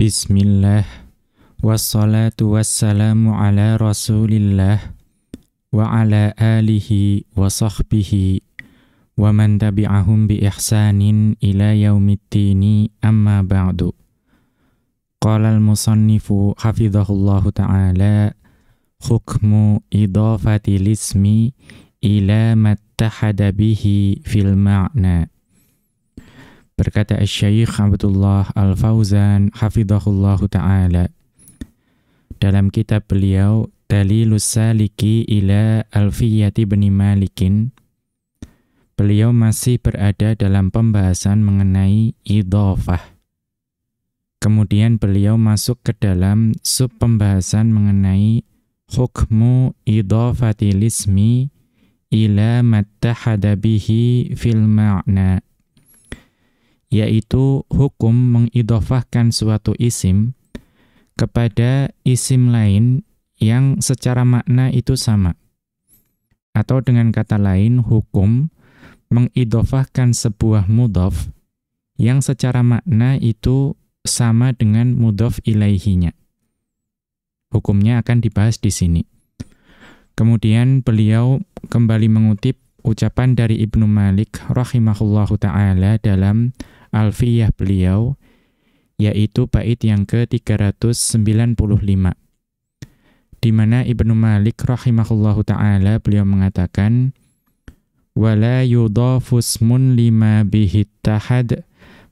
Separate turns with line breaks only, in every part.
Bismillah Wassalatu wassalamu ala rasulillah Wa ala alihi wa sahbihi Wa man tabi'ahum bi ihsanin ila yaumiddini amma ba'du Qala al-musannifu hafidhahullahu ta'ala Hukmu idafati lismi ila mattahada bihi fil ma'na Berkata Syekh Abdullah Al-Fauzan hafizahullahu taala dalam kitab beliau Dalilus Saliki ila Alfiyati bin Malikin beliau masih berada dalam pembahasan mengenai idhofah. Kemudian beliau masuk ke dalam sub pembahasan mengenai hukmu idhofati lismi ila mattahada bihi fil ma'na yaitu hukum mengidofahkan suatu isim kepada isim lain yang secara makna itu sama. Atau dengan kata lain, hukum mengidofahkan sebuah mudof yang secara makna itu sama dengan mudof ilaihinya. Hukumnya akan dibahas di sini. Kemudian beliau kembali mengutip ucapan dari Ibnu Malik rahimahullahu taala dalam alfiyah beliau, yaitu bait yang ke-395. Di mana Ibnu Malik rahimahullahu taala beliau mengatakan wala yudhafu lima bihi tahad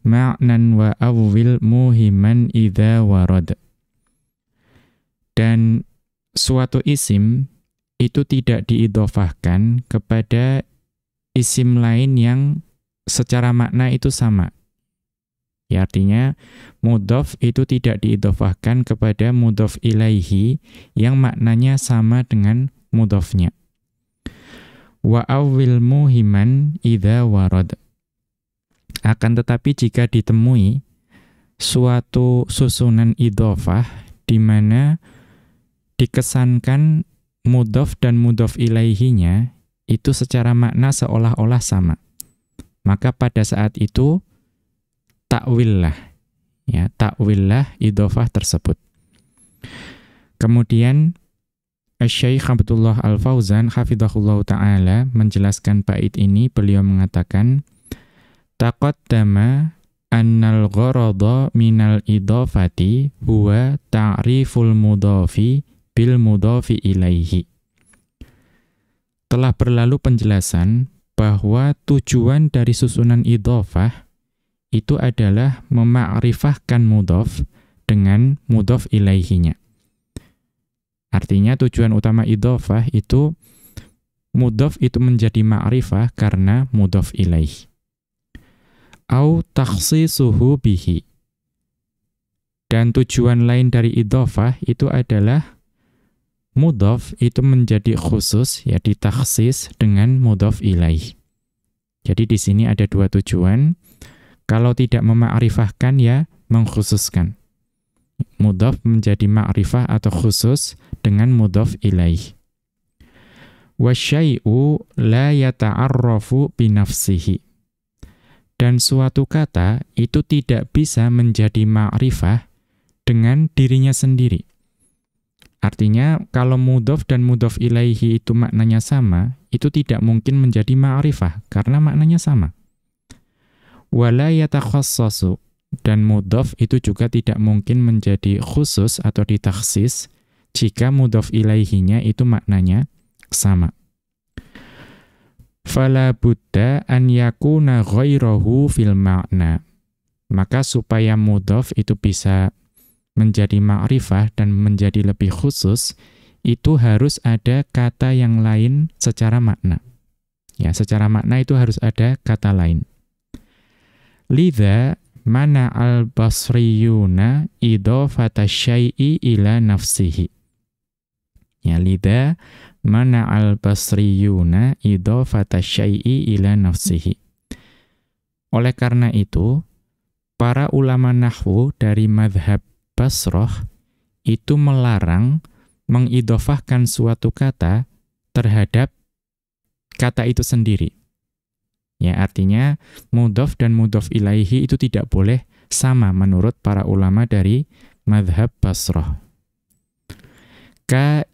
ma'nan wa awwil muhiman idza warad. Dan suatu isim itu tidak diidofahkan kepada isim lain yang secara makna itu sama. Ya, artinya mudhof itu tidak diidofahkan kepada mudhof ilaihi yang maknanya sama dengan mudhofnya. Wa awil muhiman idza warad. Akan tetapi jika ditemui suatu susunan idofah di mana dikesankan mudhof dan mudhof ilaihinya itu secara makna seolah-olah sama. Maka pada saat itu takwillah ya takwillah idhofah tersebut. Kemudian Syekh Abdullah Al-Fauzan hafizahullah taala menjelaskan bait ini. Beliau mengatakan taqaddama annal gharada minal idhofati huwa ta'riful mudhafi bil mudhafi ilaihi. Telah berlalu penjelasan bahwa tujuan dari susunan idhofah itu adalah memakrifahkan mudhof dengan mudhof ilaihinya. Artinya tujuan utama idhofah itu mudhof itu menjadi ma'rifah karena mudhof ilaih. Au takhsisuhu bihi. Dan tujuan lain dari idhofah itu adalah mudhof itu menjadi khusus ya ditaksis dengan mudhof ilaih. Jadi di sini ada dua tujuan. Kalau tidak memakrifahkan ya mengkhususkan. Mudhaf menjadi ma'rifah atau khusus dengan mudhaf ilaih. Wasyai'u la yata'arrafu binafsihi. Dan suatu kata itu tidak bisa menjadi ma'rifah dengan dirinya sendiri. Artinya kalau mudhaf dan mudhaf ilaihi itu maknanya sama, itu tidak mungkin menjadi ma'rifah karena maknanya sama wala yatakhassasu dan mudhaf itu juga tidak mungkin menjadi khusus atau ditaksis jika mudhaf ilaihinya itu maknanya sama. Fala buddha an yakuna ghairahu fil ma'na. Maka supaya mudhaf itu bisa menjadi ma'rifah dan menjadi lebih khusus, itu harus ada kata yang lain secara makna. Ya, secara makna itu harus ada kata lain. Lidha mana al-basriyuna idhofata syai'i ila nafsihi. Ya, lidha mana al-basriyuna idhofata syai'i ila nafsihi. Oleh karena itu, para ulama nahwu dari madhab Basroh itu melarang mengidofahkan suatu kata terhadap kata itu sendiri. Ya, artinya mudhof dan mudhof ilaihi itu tidak boleh sama menurut para ulama dari madhab Basrah. Ka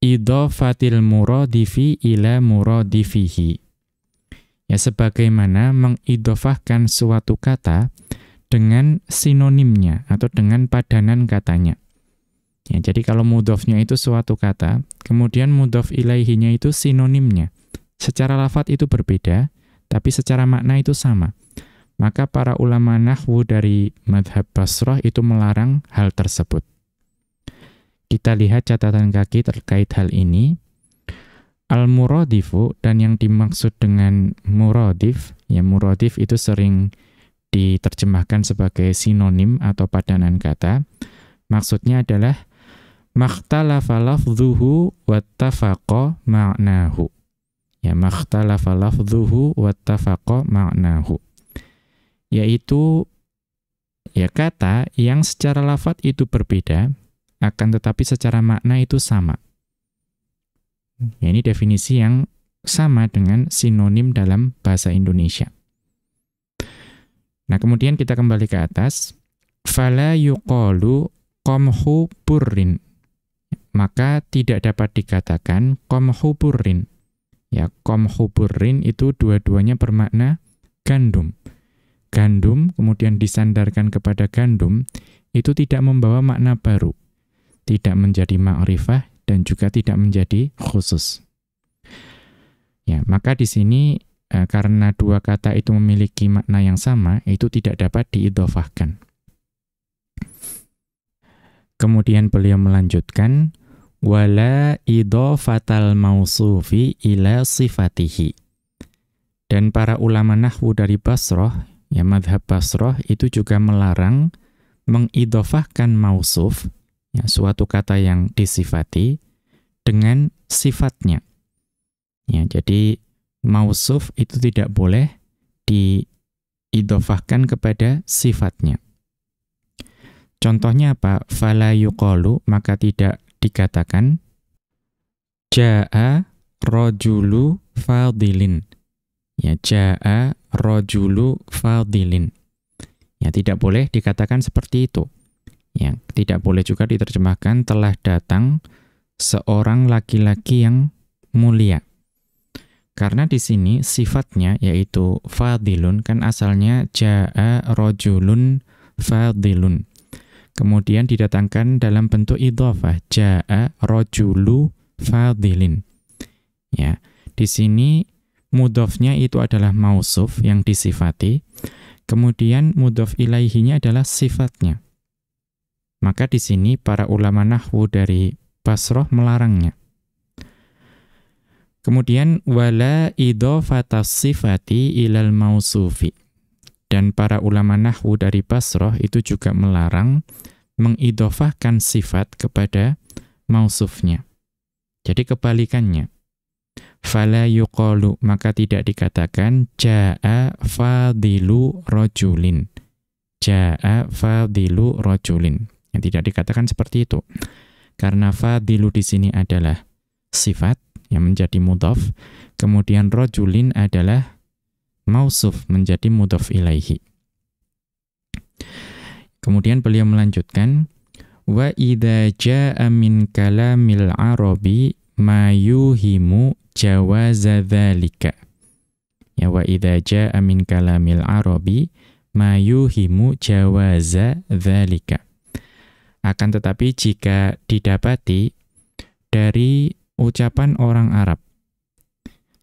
idhafatil muradifi ila muradifihi. Ya sebagaimana mengidofahkan suatu kata dengan sinonimnya atau dengan padanan katanya. Ya, jadi kalau mudofnya itu suatu kata, kemudian mudof ilaihinya itu sinonimnya. Secara lafat itu berbeda, tapi secara makna itu sama. Maka para ulama nahwu dari madhab Basrah itu melarang hal tersebut. Kita lihat catatan kaki terkait hal ini. Al-muradifu dan yang dimaksud dengan muradif, ya muradif itu sering diterjemahkan sebagai sinonim atau padanan kata. Maksudnya adalah makhtalafa lafdhuhu wattafaqa ma'nahu. Ya makhtalafa lafdhuhu wattafaqa ma'nahu. Yaitu ya kata yang secara lafat itu berbeda akan tetapi secara makna itu sama. Ya, ini definisi yang sama dengan sinonim dalam bahasa Indonesia. Nah, kemudian kita kembali ke atas. Fala yuqalu qamhu. Maka tidak dapat dikatakan qamhu. Ya, qamhu burrin itu dua-duanya bermakna gandum. Gandum kemudian disandarkan kepada gandum itu tidak membawa makna baru. Tidak menjadi ma'rifah dan juga tidak menjadi khusus. Ya, maka di sini e, karena dua kata itu memiliki makna yang sama, itu tidak dapat diidofahkan. Kemudian beliau melanjutkan wala idofatal mausufi ila sifatihi. Dan para ulama nahwu dari Basroh, ya madhab Basroh itu juga melarang mengidofahkan mausuf ya, suatu kata yang disifati dengan sifatnya. Ya, jadi mausuf itu tidak boleh diidofahkan kepada sifatnya. Contohnya apa? Fala yuqalu, maka tidak dikatakan jaa rojulu fadilin. Ya, jaa rojulu fadilin. Ya, tidak boleh dikatakan seperti itu. Ya, tidak boleh juga diterjemahkan telah datang seorang laki-laki yang mulia. Karena di sini sifatnya yaitu fadilun kan asalnya jaa rojulun fadilun. Kemudian didatangkan dalam bentuk idhofah jaa rojulu fadilin. Ya, di sini mudofnya itu adalah mausuf yang disifati. Kemudian mudof ilaihinya adalah sifatnya. Maka di sini para ulama nahwu dari Basroh melarangnya. Kemudian wala idhofatas sifati ilal mausufi. Dan para ulama nahwu dari Basroh itu juga melarang mengidofahkan sifat kepada mausufnya. Jadi kebalikannya. Fala yuqalu, maka tidak dikatakan ja'a fadilu rojulin. Ja'a fadilu rojulin. Yang tidak dikatakan seperti itu. Karena fadilu di sini adalah sifat yang menjadi mudhaf, kemudian rojulin adalah mausuf menjadi mudhaf ilaihi. Kemudian beliau melanjutkan wa idza jaa min kalamil arabi ma yuhimu jawaza dzalika. Ya wa idza jaa min kalamil arabi ma yuhimu jawaza dzalika. Akan tetapi jika didapati dari ucapan orang Arab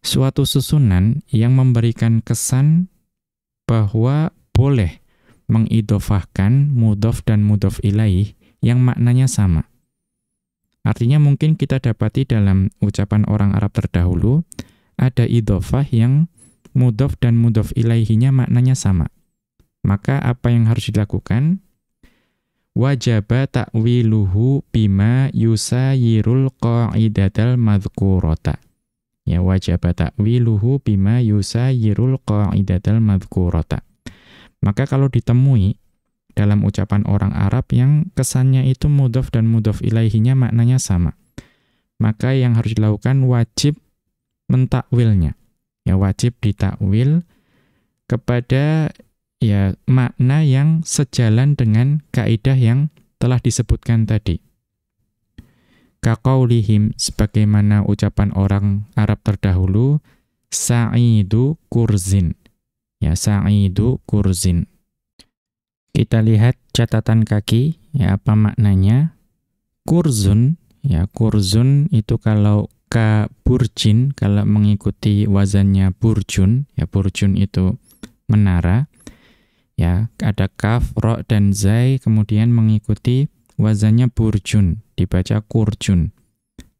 suatu susunan yang memberikan kesan bahwa boleh mengidofahkan mudof dan mudof ilaih yang maknanya sama. Artinya mungkin kita dapati dalam ucapan orang Arab terdahulu ada idofah yang mudof dan mudof ilaihinya maknanya sama. Maka apa yang harus dilakukan? wajaba ta'wiluhu bima yusayirul qa'idatal madhkurata. Ya wajaba ta'wiluhu bima yusayirul qa'idatal madhkurata. Maka kalau ditemui dalam ucapan orang Arab yang kesannya itu mudhof dan mudhof ilaihinya maknanya sama. Maka yang harus dilakukan wajib mentakwilnya. Ya wajib ditakwil kepada ya makna yang sejalan dengan kaidah yang telah disebutkan tadi. Kaqaulihim sebagaimana ucapan orang Arab terdahulu sa'idu kurzin. Ya, sa'idu kurzin. Kita lihat catatan kaki, ya apa maknanya? Kurzun, ya kurzun itu kalau ka burjin, kalau mengikuti wazannya burjun, ya burjun itu menara. Ya, ada kaf, ro, dan zai, kemudian mengikuti wazannya burjun, dibaca kurjun.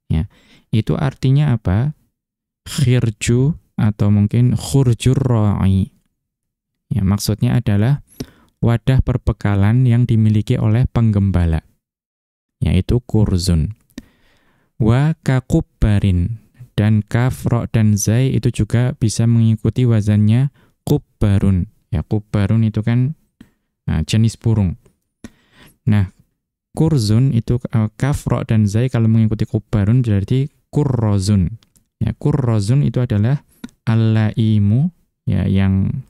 Ya, itu artinya apa? Khirju atau mungkin khurjur ra'i. Ya, maksudnya adalah wadah perbekalan yang dimiliki oleh penggembala, yaitu kurzun. Wa kakubbarin, dan kaf, ro, dan zai itu juga bisa mengikuti wazannya kubbarun. Ya, kubbarun itu kan nah, jenis burung. Nah, kurzun itu uh, kaf, ro, dan zai kalau mengikuti kubbarun berarti kurrozun. Ya, kurrozun itu adalah al-laimu, ya, yang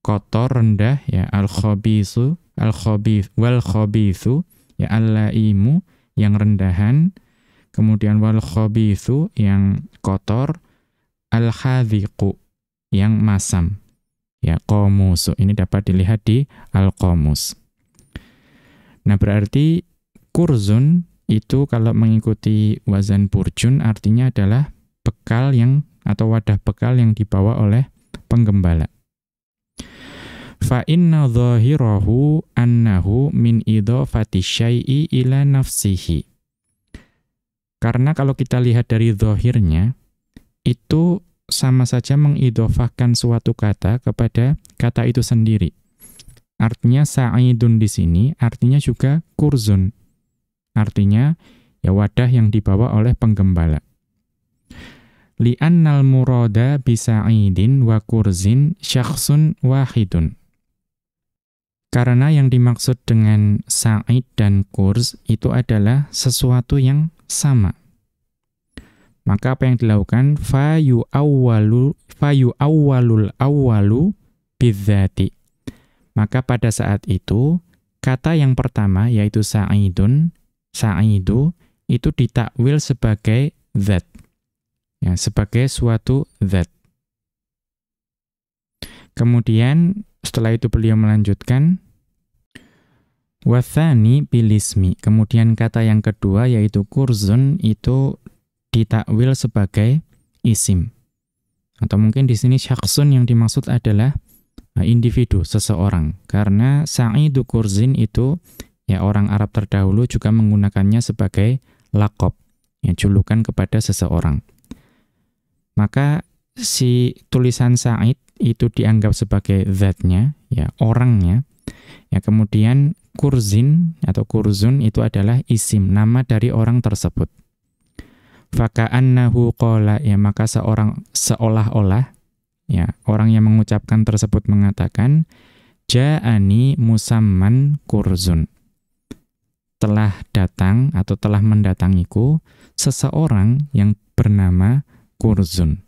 kotor rendah ya al khabisu al khabith wal khabithu ya al laimu yang rendahan kemudian wal khabithu yang kotor al yang masam ya qamus ini dapat dilihat di al qamus nah berarti kurzun itu kalau mengikuti wazan burjun artinya adalah bekal yang atau wadah bekal yang dibawa oleh penggembala fa inna dhahirahu annahu min idhafati syai'i ila nafsihi. Karena kalau kita lihat dari zahirnya, itu sama saja mengidhafahkan suatu kata kepada kata itu sendiri. Artinya sa'idun di sini artinya juga kurzun. Artinya ya wadah yang dibawa oleh penggembala. Li'annal murada bisa'idin wa kurzin syakhsun wahidun. Karena yang dimaksud dengan sa'id dan kurs itu adalah sesuatu yang sama. Maka apa yang dilakukan? Fayu awwalu fayu awwalul awwalu bidzati. Maka pada saat itu kata yang pertama yaitu sa'idun, sa'idu itu ditakwil sebagai zat. Ya, sebagai suatu zat. Kemudian setelah itu beliau melanjutkan Wathani bilismi. Kemudian kata yang kedua yaitu kurzun itu ditakwil sebagai isim. Atau mungkin di sini syaksun yang dimaksud adalah uh, individu, seseorang. Karena sa'idu kurzin itu ya orang Arab terdahulu juga menggunakannya sebagai lakob, ya julukan kepada seseorang. Maka si tulisan Sa'id itu dianggap sebagai zatnya, ya orangnya. Ya kemudian kurzin atau kurzun itu adalah isim nama dari orang tersebut. Faka'annahu qala ya maka seorang seolah-olah ya orang yang mengucapkan tersebut mengatakan ja'ani musamman kurzun. Telah datang atau telah mendatangiku seseorang yang bernama kurzun.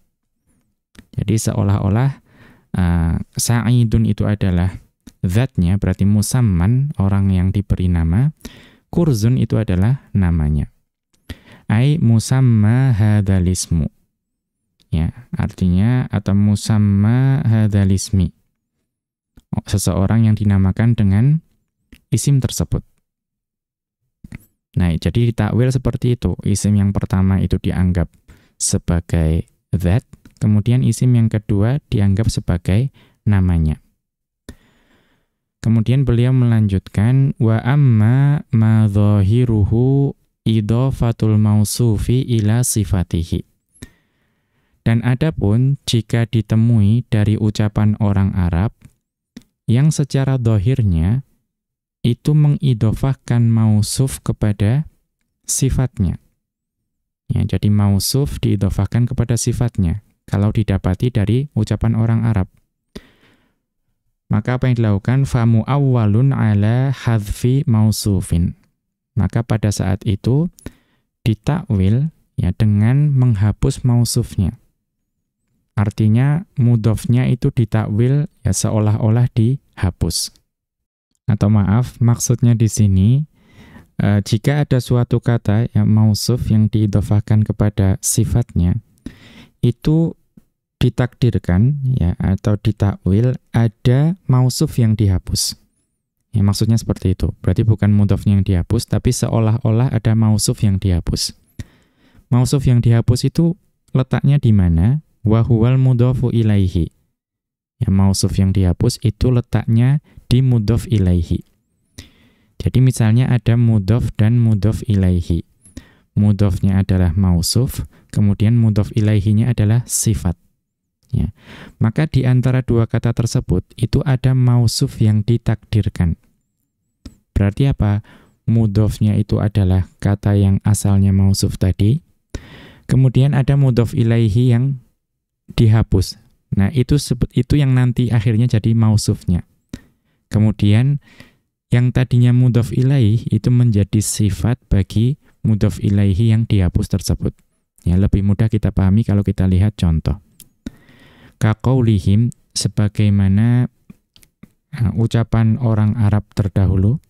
Jadi seolah-olah uh, Sa'idun itu adalah zatnya, berarti musamman, orang yang diberi nama. Kurzun itu adalah namanya. Ai musamma hadalismu. Ya, artinya atau musamma hadalismi. Seseorang yang dinamakan dengan isim tersebut. Nah, jadi takwil seperti itu. Isim yang pertama itu dianggap sebagai that, Kemudian isim yang kedua dianggap sebagai namanya. Kemudian beliau melanjutkan wa amma ma dhahiruhu idhafatul mausufi ila sifatihi. Dan adapun jika ditemui dari ucapan orang Arab yang secara dohirnya itu mengidofahkan mausuf kepada sifatnya. Ya, jadi mausuf diidofahkan kepada sifatnya kalau didapati dari ucapan orang Arab. Maka apa yang dilakukan? Famu awwalun ala hadfi mausufin. Maka pada saat itu ditakwil ya dengan menghapus mausufnya. Artinya mudofnya itu ditakwil ya seolah-olah dihapus. Atau maaf, maksudnya di sini uh, jika ada suatu kata yang mausuf yang diidofahkan kepada sifatnya itu ditakdirkan ya atau ditakwil ada mausuf yang dihapus. Ya, maksudnya seperti itu. Berarti bukan mudhofnya yang dihapus, tapi seolah-olah ada mausuf yang dihapus. Mausuf yang dihapus itu letaknya di mana? Wahuwal mudhofu ilaihi. Ya, mausuf yang dihapus itu letaknya di mudhof ilaihi. Jadi misalnya ada mudhof dan mudhof ilaihi. Mudhofnya adalah mausuf, kemudian mudhof ilaihinya adalah sifat. Ya. Maka di antara dua kata tersebut itu ada mausuf yang ditakdirkan. Berarti apa? Mudofnya itu adalah kata yang asalnya mausuf tadi. Kemudian ada mudof ilaihi yang dihapus. Nah, itu itu yang nanti akhirnya jadi mausufnya. Kemudian yang tadinya mudof ilaihi itu menjadi sifat bagi mudof ilaihi yang dihapus tersebut. Ya, lebih mudah kita pahami kalau kita lihat contoh. Kaqaulihim sebagaimana uh, ucapan orang Arab terdahulu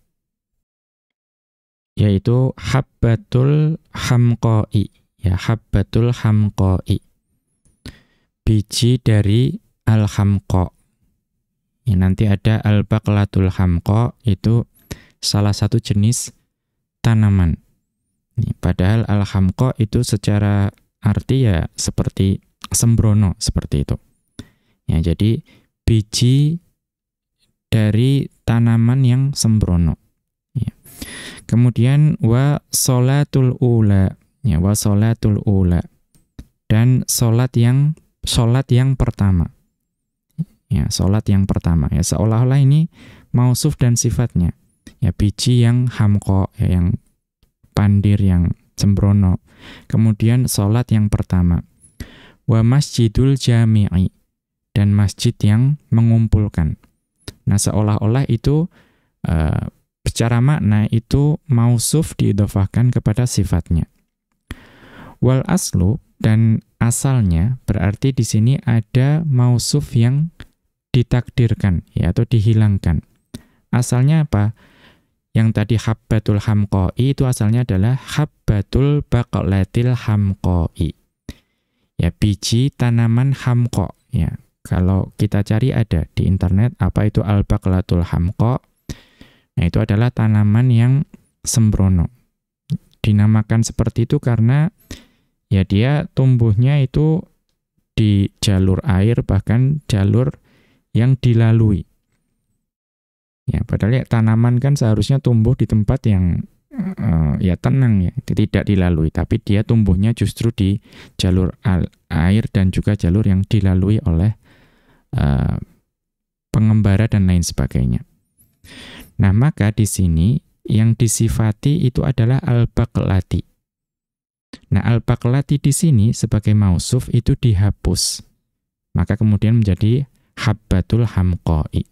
yaitu habbatul hamqai. Ya habbatul hamqai. Biji dari al-hamqa ya, nanti ada al-baqlatul hamqa itu salah satu jenis tanaman ya, padahal al-hamqa itu secara arti ya seperti sembrono seperti itu Ya, jadi biji dari tanaman yang sembrono. Ya. Kemudian wa solatul ula, ya wa solatul ula dan solat yang solat yang pertama. Ya, solat yang pertama. Ya, seolah-olah ini mausuf dan sifatnya. Ya, biji yang hamko, ya, yang pandir, yang sembrono. Kemudian solat yang pertama. Wa masjidul jami'i dan masjid yang mengumpulkan. Nah, seolah-olah itu uh, secara makna itu mausuf diidofahkan kepada sifatnya. Wal aslu dan asalnya berarti di sini ada mausuf yang ditakdirkan ya atau dihilangkan. Asalnya apa? Yang tadi habbatul hamqai itu asalnya adalah habbatul baqlatil hamqai. Ya biji tanaman hamqa ya. Kalau kita cari ada di internet apa itu al-baqlatul hamqa. Nah, itu adalah tanaman yang sembrono. Dinamakan seperti itu karena ya dia tumbuhnya itu di jalur air bahkan jalur yang dilalui. Ya, padahal ya tanaman kan seharusnya tumbuh di tempat yang uh, ya tenang ya, tidak dilalui, tapi dia tumbuhnya justru di jalur air dan juga jalur yang dilalui oleh uh, pengembara dan lain sebagainya. Nah, maka di sini yang disifati itu adalah al-baqlati. Nah, al-baqlati di sini sebagai mausuf itu dihapus. Maka kemudian menjadi habbatul hamqai.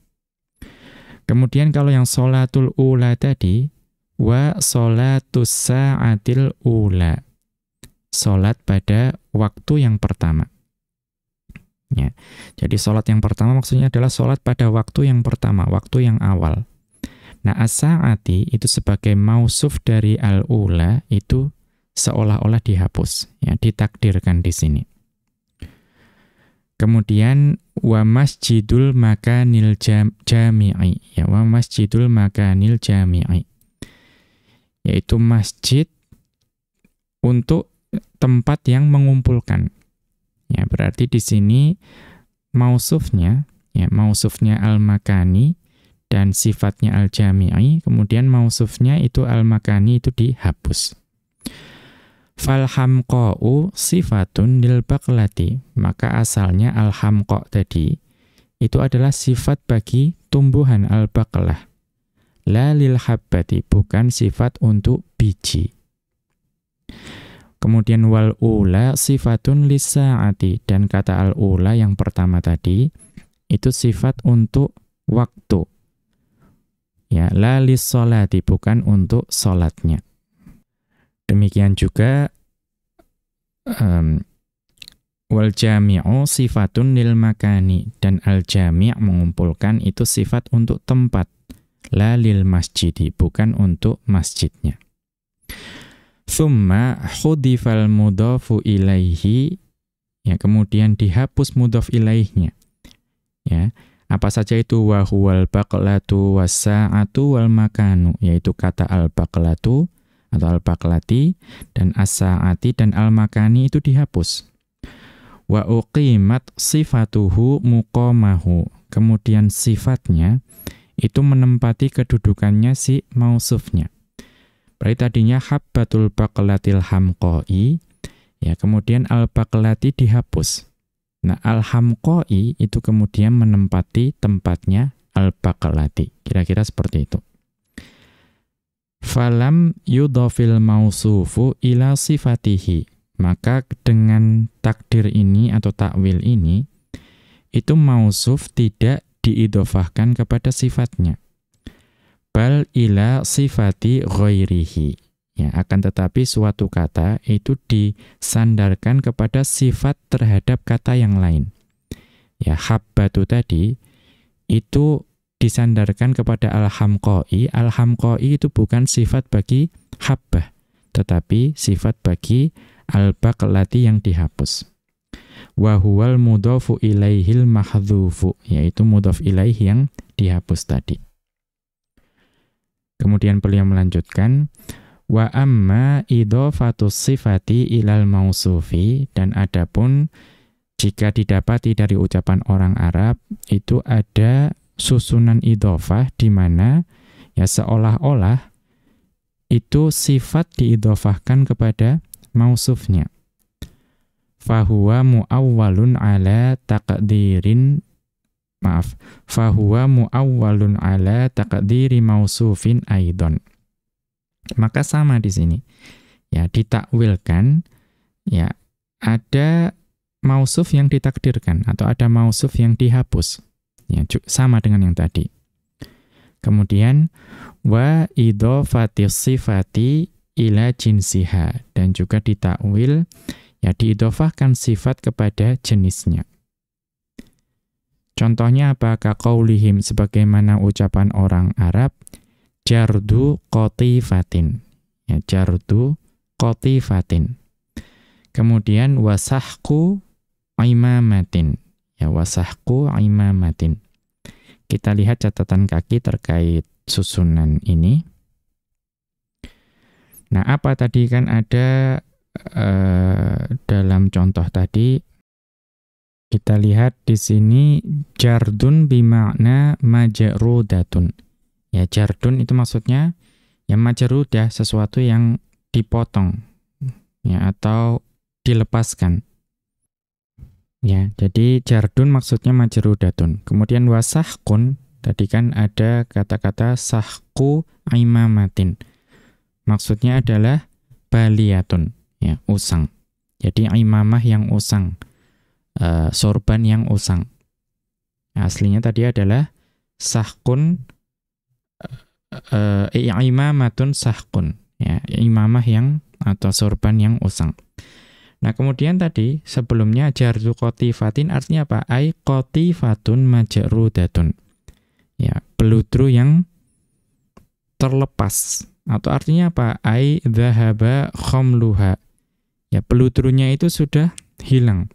Kemudian kalau yang solatul ula tadi, wa solatus sa'atil ula. Solat pada waktu yang pertama. Ya. Jadi sholat yang pertama maksudnya adalah sholat pada waktu yang pertama, waktu yang awal. Nah, as-sa'ati itu sebagai mausuf dari al-ula itu seolah-olah dihapus, ya, ditakdirkan di sini. Kemudian wa masjidul makanil jam, jami'i, ya wa masjidul makanil jami'i. Yaitu masjid untuk tempat yang mengumpulkan. Ya, berarti di sini mausufnya ya mausufnya al-makani dan sifatnya al-jami'i, kemudian mausufnya itu al-makani itu dihapus. Fal hamqa'u sifatun lil baqlati. Maka asalnya al-hamqa' tadi itu adalah sifat bagi tumbuhan al-baqlah. La lil habbati, bukan sifat untuk biji. Kemudian wal ula sifatun lisaati dan kata al ula yang pertama tadi itu sifat untuk waktu. Ya, la lissolati bukan untuk solatnya. Demikian juga um, wal jami'u sifatun lil makani dan al jami' mengumpulkan itu sifat untuk tempat la lil masjidi bukan untuk masjidnya. Thumma khudifal mudhafu ilaihi ya kemudian dihapus mudhaf ilaihnya ya. Apa saja itu? Wa huwal baqlatu wasa'atu wal makanu yaitu kata al baqlatu atau al baqlati dan as-sa'ati dan al makani itu dihapus wa uqimat sifatuhu muqamahu. Kemudian sifatnya itu menempati kedudukannya si mausufnya. Berarti tadinya habbatul baqlatil hamqai, ya kemudian al baqlati dihapus. Nah, al hamqai itu kemudian menempati tempatnya al baqlati. Kira-kira seperti itu. Falam yudhafil mausufu ila sifatihi maka dengan takdir ini atau takwil ini, itu mausuf tidak diidofahkan kepada sifatnya. Bal ila sifati ghairihi. Ya, akan tetapi suatu kata itu disandarkan kepada sifat terhadap kata yang lain. Ya, habbatu tadi itu disandarkan kepada al-hamqai. Al-hamqai itu bukan sifat bagi habbah, tetapi sifat bagi al-baqlati yang dihapus. Wa huwal mudhafu ilaihil mahdhufu, yaitu mudhaf ilaih yang dihapus tadi. Kemudian beliau melanjutkan wa amma idhafatus sifati ilal mausufi dan adapun jika didapati dari ucapan orang Arab itu ada susunan idhofah di mana ya seolah-olah itu sifat diidhofahkan kepada mausufnya. Fahuwa muawwalun ala taqdirin maaf, fahuwa muawwalun ala taqdiri mausufin aidon. Maka sama di sini. Ya, ditakwilkan ya ada mausuf yang ditakdirkan atau ada mausuf yang dihapus. Ya, sama dengan yang tadi. Kemudian wa idhafatis sifati ila jinsiha dan juga ditakwil ya diidofahkan sifat kepada jenisnya. Contohnya apa? Kaqaulihim sebagaimana ucapan orang Arab jardu qatifatin. Ya, jardu qatifatin. Kemudian wasahku imamatin. Ya, wasahku imamatin. Kita lihat catatan kaki terkait susunan ini. Nah, apa tadi kan ada uh, dalam contoh tadi kita lihat di sini jardun bimakna majrudatun. Ya, jardun itu maksudnya ya majrudah sesuatu yang dipotong ya atau dilepaskan. Ya, jadi jardun maksudnya majrudatun. Kemudian wasahkun tadi kan ada kata-kata sahku imamatin maksudnya adalah baliyatun, ya, usang. Jadi imamah yang usang, uh, sorban yang usang. Aslinya tadi adalah sahkun uh, uh, imamatun sahkun, ya, imamah yang atau sorban yang usang. Nah, kemudian tadi sebelumnya jardu kotifatin artinya apa? Ai kotifatun majrudatun. Ya, pelutru yang terlepas atau artinya apa? Ai dhahaba khamluha. Ya, pelutrunya itu sudah hilang.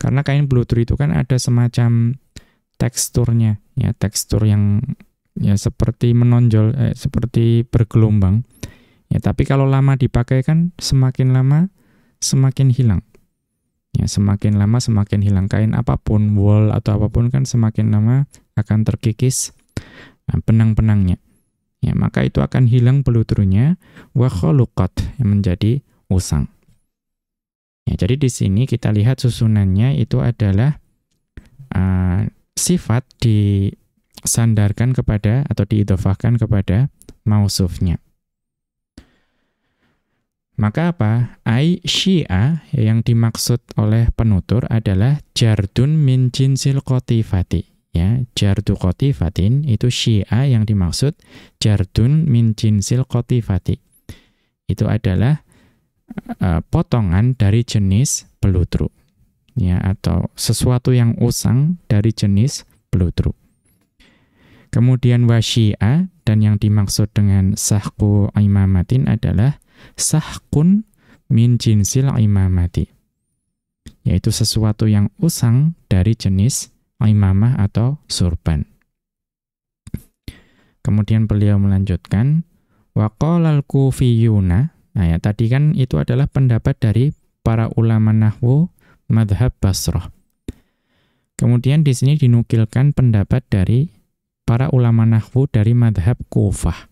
Karena kain pelutur itu kan ada semacam teksturnya, ya, tekstur yang ya seperti menonjol, eh, seperti bergelombang. Ya, tapi kalau lama dipakai kan semakin lama semakin hilang. Ya, semakin lama semakin hilang kain apa pun, wool atau apa pun kan semakin lama akan terkikis nah, benang-benangnya ya maka itu akan hilang pelutrunya wa yang menjadi usang. Ya, jadi di sini kita lihat susunannya itu adalah uh, sifat disandarkan kepada atau diidofahkan kepada mausufnya. Maka apa? Ai syi'a yang dimaksud oleh penutur adalah jardun min jinsil qatifati ya jardu kotifatin itu syi'a yang dimaksud jardun min jinsil kotifati itu adalah uh, potongan dari jenis pelutru ya atau sesuatu yang usang dari jenis beludru. Kemudian wasyi'a dan yang dimaksud dengan sahku imamatin adalah sahkun min jinsil imamati. Yaitu sesuatu yang usang dari jenis imamah atau surban. Kemudian beliau melanjutkan waqalal kufiyuna. Nah ya tadi kan itu adalah pendapat dari para ulama nahwu madhab Basrah. Kemudian di sini dinukilkan pendapat dari para ulama nahwu dari madhab Kufah.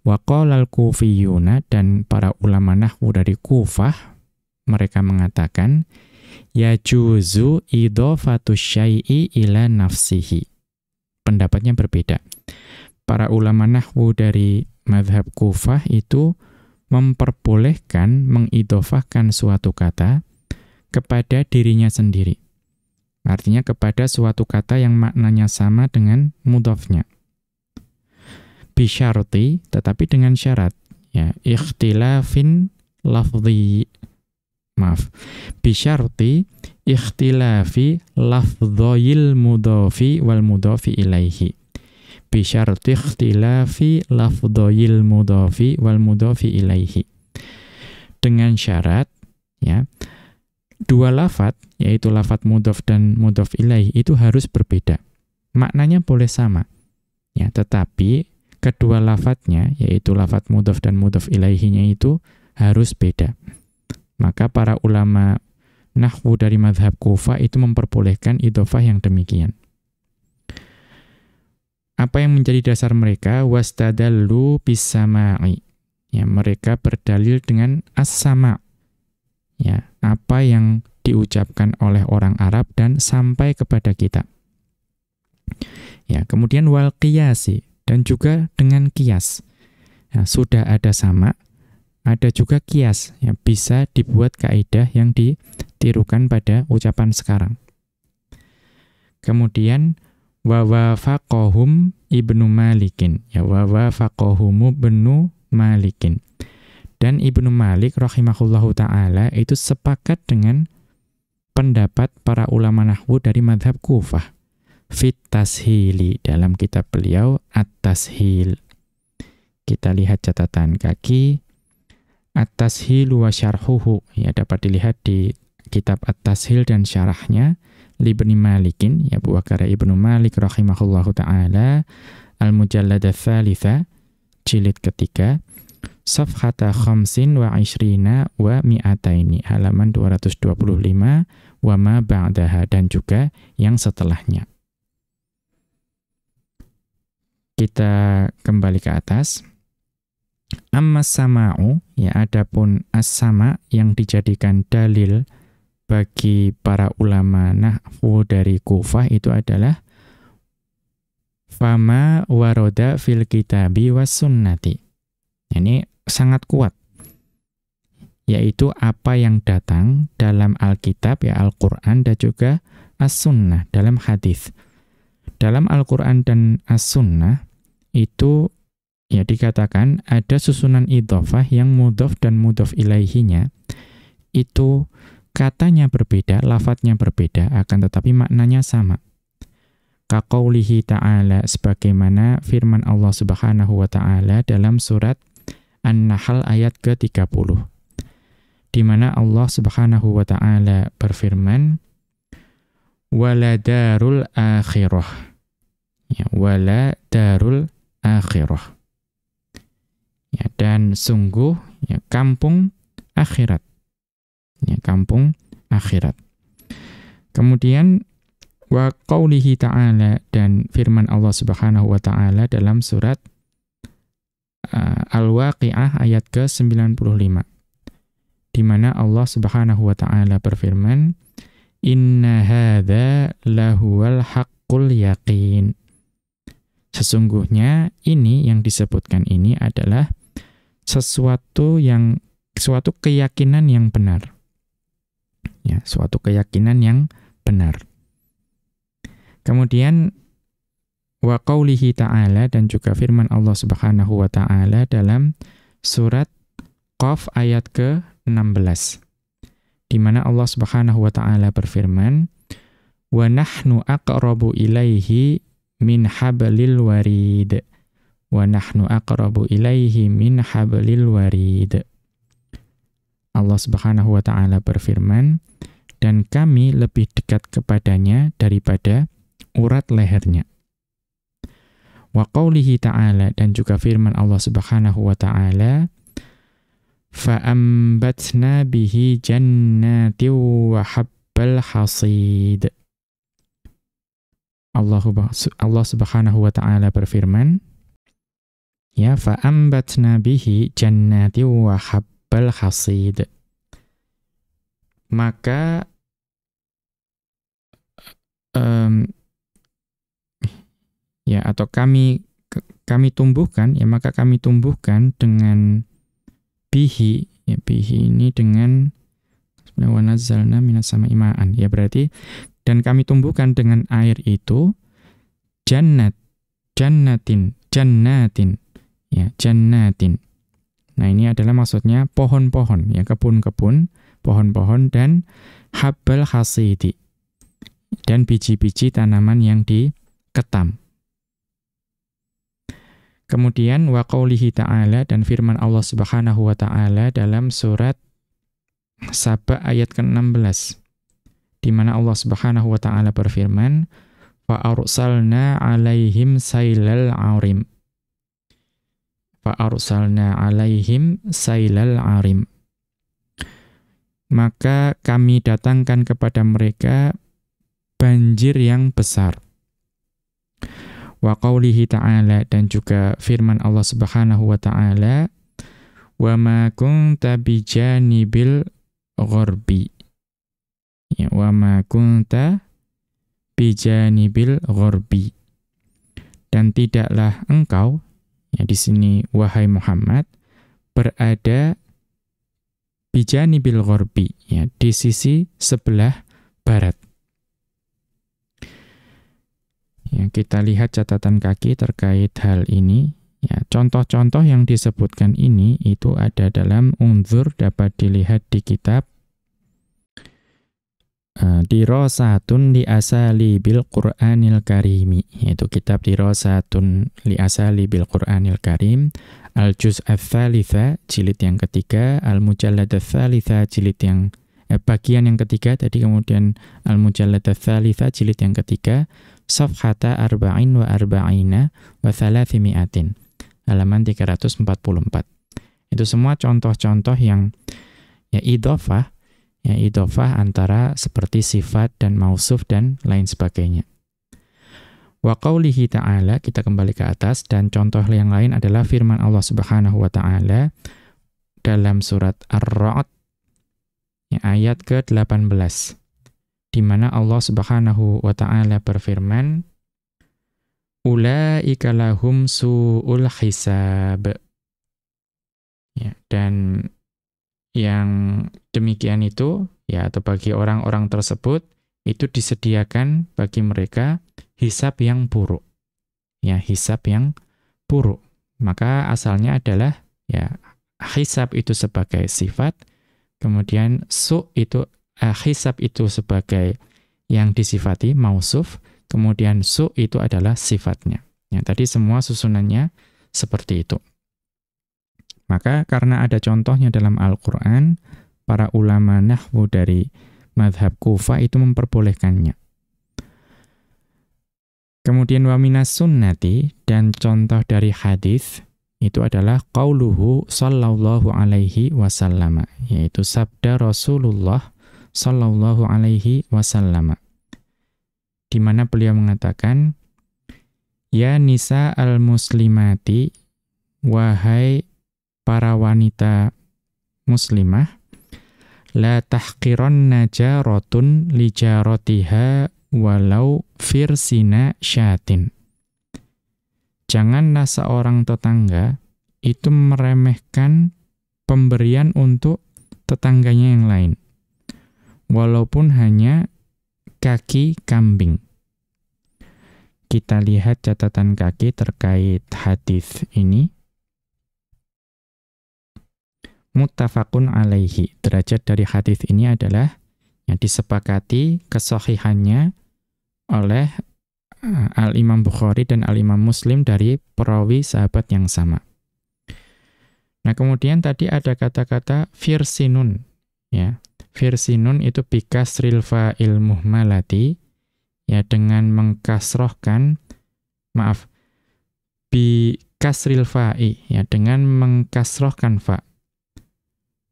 Waqalal kufiyuna dan para ulama nahwu dari Kufah, mereka mengatakan, ya juzu idhofatu syai'i ila nafsihi. Pendapatnya berbeda. Para ulama nahwu dari madhab Kufah itu memperbolehkan mengidofahkan suatu kata kepada dirinya sendiri. Artinya kepada suatu kata yang maknanya sama dengan mudhafnya. Bisyarti, tetapi dengan syarat. Ya, ikhtilafin lafzi. Maaf. Bisyarti ikhtilafi lafdhoyil mudhafi wal mudhafi ilaihi. Bisyarti ikhtilafi lafdhoyil mudhafi wal mudhafi ilaihi. Dengan syarat, ya, dua lafat, yaitu lafat mudhof dan mudhof ilaih, itu harus berbeda. Maknanya boleh sama. Ya, tetapi kedua lafatnya, yaitu lafat mudhof dan mudhof ilaihinya itu harus beda. Maka para ulama nahwu dari madhab kufa itu memperbolehkan idofah yang demikian. Apa yang menjadi dasar mereka? Wastadallu bisama'i. Ya, mereka berdalil dengan as-sama' ya apa yang diucapkan oleh orang Arab dan sampai kepada kita. Ya, kemudian wal qiyasi dan juga dengan kias. Ya, sudah ada sama, ada juga kias yang bisa dibuat kaidah yang ditirukan pada ucapan sekarang. Kemudian wa wafaqahum ibnu Malikin. Ya wa wafaqahum ibnu Malikin. Dan Ibnu Malik rahimahullahu taala itu sepakat dengan pendapat para ulama nahwu dari madhab Kufah. Fit tashili dalam kitab beliau At-Tashil. Kita lihat catatan kaki. At-Tashil wa syarhuhu. Ya dapat dilihat di kitab At-Tashil dan syarahnya. Libni Malikin ya buah karya Ibnu Malik rahimahullahu taala. Al-Mujallad Tsalitsa jilid ketiga. Safhata khamsin wa ishrina wa mi'ataini halaman 225 wa ma ba'daha dan juga yang setelahnya. Kita kembali ke atas. Amma sama'u, ya adapun as-sama yang dijadikan dalil bagi para ulama nahwu dari Kufah itu adalah fama waroda fil kitabi was sunnati. Ini sangat kuat yaitu apa yang datang dalam Alkitab ya Al-Qur'an dan juga As-Sunnah dalam hadis. Dalam Al-Qur'an dan As-Sunnah itu ya dikatakan ada susunan idhofah yang mudhof dan mudhof ilaihinya itu katanya berbeda, lafadznya berbeda akan tetapi maknanya sama. Kaqaulihi ta'ala sebagaimana firman Allah Subhanahu wa taala dalam surat An-Nahl ayat ke-30. Di mana Allah Subhanahu wa taala berfirman, "Wala darul akhirah." Ya, akhirah. Ya, dan sungguh ya kampung akhirat. Ya, kampung akhirat. Kemudian wa qaulihi ta'ala dan firman Allah Subhanahu wa taala dalam surat uh, Al-Waqi'ah ayat ke-95. Di mana Allah Subhanahu wa taala berfirman, "Inna hadza lahuwal haqqul yaqin." Sesungguhnya ini yang disebutkan ini adalah sesuatu yang suatu keyakinan yang benar. Ya, suatu keyakinan yang benar. Kemudian wa qawlihi ta'ala dan juga firman Allah Subhanahu wa taala dalam surat Qaf ayat ke-16 di mana Allah Subhanahu wa taala berfirman, "Wa nahnu aqrabu ilaihi min hablil warid." Wa nahnu aqrabu ilaihi min hablil warid. Allah Subhanahu wa taala berfirman, "Dan kami lebih dekat kepadanya daripada urat lehernya." Wa qawlihi ta'ala dan juga firman Allah Subhanahu wa taala, فَأَنْبَتْنَا بِهِ جَنَّاتٍ وَحَبَّ الْحَصِيدِ Allah, Allah Subhanahu wa taala berfirman ya fa'ambatna bihi jannati wa habbal hasid. Maka um, ya atau kami kami tumbuhkan ya maka kami tumbuhkan dengan bihi ya bihi ini dengan wa nazzalna minas imaan ya berarti dan kami tumbuhkan dengan air itu jannat jannatin jannatin. Ya jannatin. Nah ini adalah maksudnya pohon-pohon ya kebun-kebun pohon-pohon dan habbal hasidi dan biji-biji tanaman yang diketam. Kemudian wa qaulihi ta'ala dan firman Allah Subhanahu wa taala dalam surat Saba ayat ke-16 di mana Allah Subhanahu wa taala berfirman fa arsalna 'alaihim sailal 'arim. Fa arsalna 'alaihim sailal 'arim. Maka kami datangkan kepada mereka banjir yang besar. Wa qawlihi ta'ala dan juga firman Allah Subhanahu wa taala wa ma kunta bijanibil gharbi ya wa ma kunta bijanibil gharbi dan tidaklah engkau ya di sini wahai Muhammad berada bijanibil gharbi ya di sisi sebelah barat Ya, kita lihat catatan kaki terkait hal ini. Ya, contoh-contoh yang disebutkan ini itu ada dalam unzur dapat dilihat di kitab Dirosatun li asali bil Qur'anil Karimi. Yaitu kitab Dirosatun li asali bil Qur'anil Karim. Al-Juz Ats-Tsalitsa jilid yang ketiga. Al-Mujallad Ats-Tsalitsa jilid yang eh, bagian yang ketiga. Tadi kemudian Al-Mujallad Ats-Tsalitsa jilid yang ketiga. Safhata arba'in wa arba'ina wa thalathimi'atin. Halaman 344. Itu semua contoh-contoh yang ya idofah, ya idofah antara seperti sifat dan mausuf dan lain sebagainya. Wa qawlihi ta'ala, kita kembali ke atas, dan contoh yang lain adalah firman Allah subhanahu wa ta'ala dalam surat Ar-Ra'd, ya, ayat ke-18 di mana Allah Subhanahu wa taala berfirman ulaika lahum suul hisab ya dan yang demikian itu ya atau bagi orang-orang tersebut itu disediakan bagi mereka hisab yang buruk ya hisab yang buruk maka asalnya adalah ya hisab itu sebagai sifat kemudian su itu uh, hisab itu sebagai yang disifati mausuf, kemudian su itu adalah sifatnya. Ya, tadi semua susunannya seperti itu. Maka karena ada contohnya dalam Al-Quran, para ulama nahwu dari madhab kufa itu memperbolehkannya. Kemudian wa minas sunnati dan contoh dari hadis itu adalah qauluhu sallallahu alaihi wasallam yaitu sabda Rasulullah sallallahu alaihi wasallam. Di mana beliau mengatakan, "Ya nisa al-muslimati, wahai para wanita muslimah, la tahqiranna jaratun li jaratiha walau firsina syatin." Janganlah seorang tetangga itu meremehkan pemberian untuk tetangganya yang lain walaupun hanya kaki kambing. Kita lihat catatan kaki terkait hadis ini. Muttafaqun alaihi. Derajat dari hadis ini adalah yang disepakati kesohihannya oleh uh, Al-Imam Bukhari dan Al-Imam Muslim dari perawi sahabat yang sama. Nah, kemudian tadi ada kata-kata firsinun ya. Firsinun itu bikasril fa'il muhmalati ya dengan mengkasrohkan maaf bi kasril fa'i ya dengan mengkasrohkan fa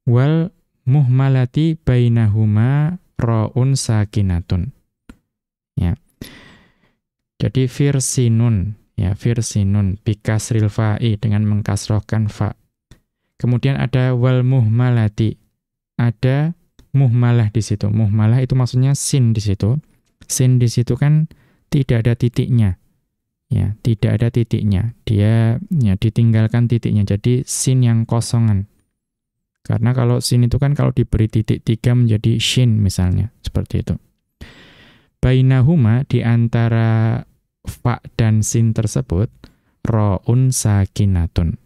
wal muhmalati bainahuma ra'un sakinatun. Ya. Jadi firsinun ya firsinun bikasril fa'i dengan mengkasrohkan fa. Kemudian ada wal muhmalati. Ada muhmalah di situ. Muhmalah itu maksudnya sin di situ. Sin di situ kan tidak ada titiknya. Ya, tidak ada titiknya. Dia ya ditinggalkan titiknya. Jadi sin yang kosongan. Karena kalau sin itu kan kalau diberi titik tiga menjadi shin misalnya, seperti itu. Bainahuma di antara fa dan sin tersebut ro'un sakinatun.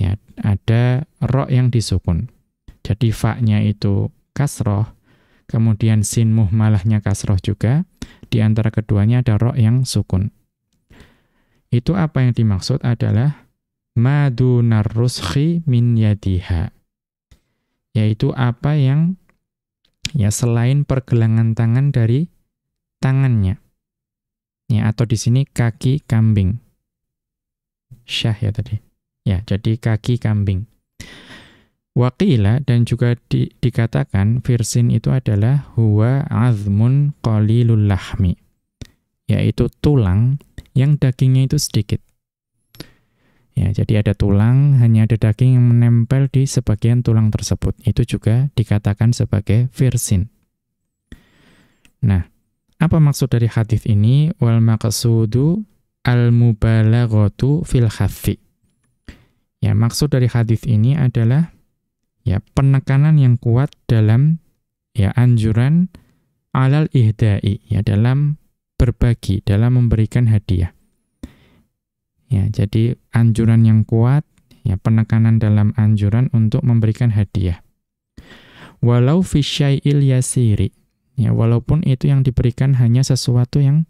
Ya, ada ro yang disukun. Jadi fa-nya itu kasroh, kemudian sin muhmalahnya kasroh juga, di antara keduanya ada ro yang sukun. Itu apa yang dimaksud adalah madunar ruskhi min yadiha yaitu apa yang ya selain pergelangan tangan dari tangannya. Ya, atau di sini kaki kambing. Syah ya tadi. Ya, jadi kaki kambing. Waqila dan juga di, dikatakan firsin itu adalah huwa azmun qalilul lahmi. Yaitu tulang yang dagingnya itu sedikit. Ya, jadi ada tulang, hanya ada daging yang menempel di sebagian tulang tersebut. Itu juga dikatakan sebagai virsin. Nah, apa maksud dari hadis ini? Wal maqsudu al-mubalaghatu fil khaffi. Ya, maksud dari hadis ini adalah ya penekanan yang kuat dalam ya anjuran alal ihdai, ya dalam berbagi, dalam memberikan hadiah. Ya, jadi anjuran yang kuat, ya penekanan dalam anjuran untuk memberikan hadiah. Walau fi syai'il yasiri. Ya, walaupun itu yang diberikan hanya sesuatu yang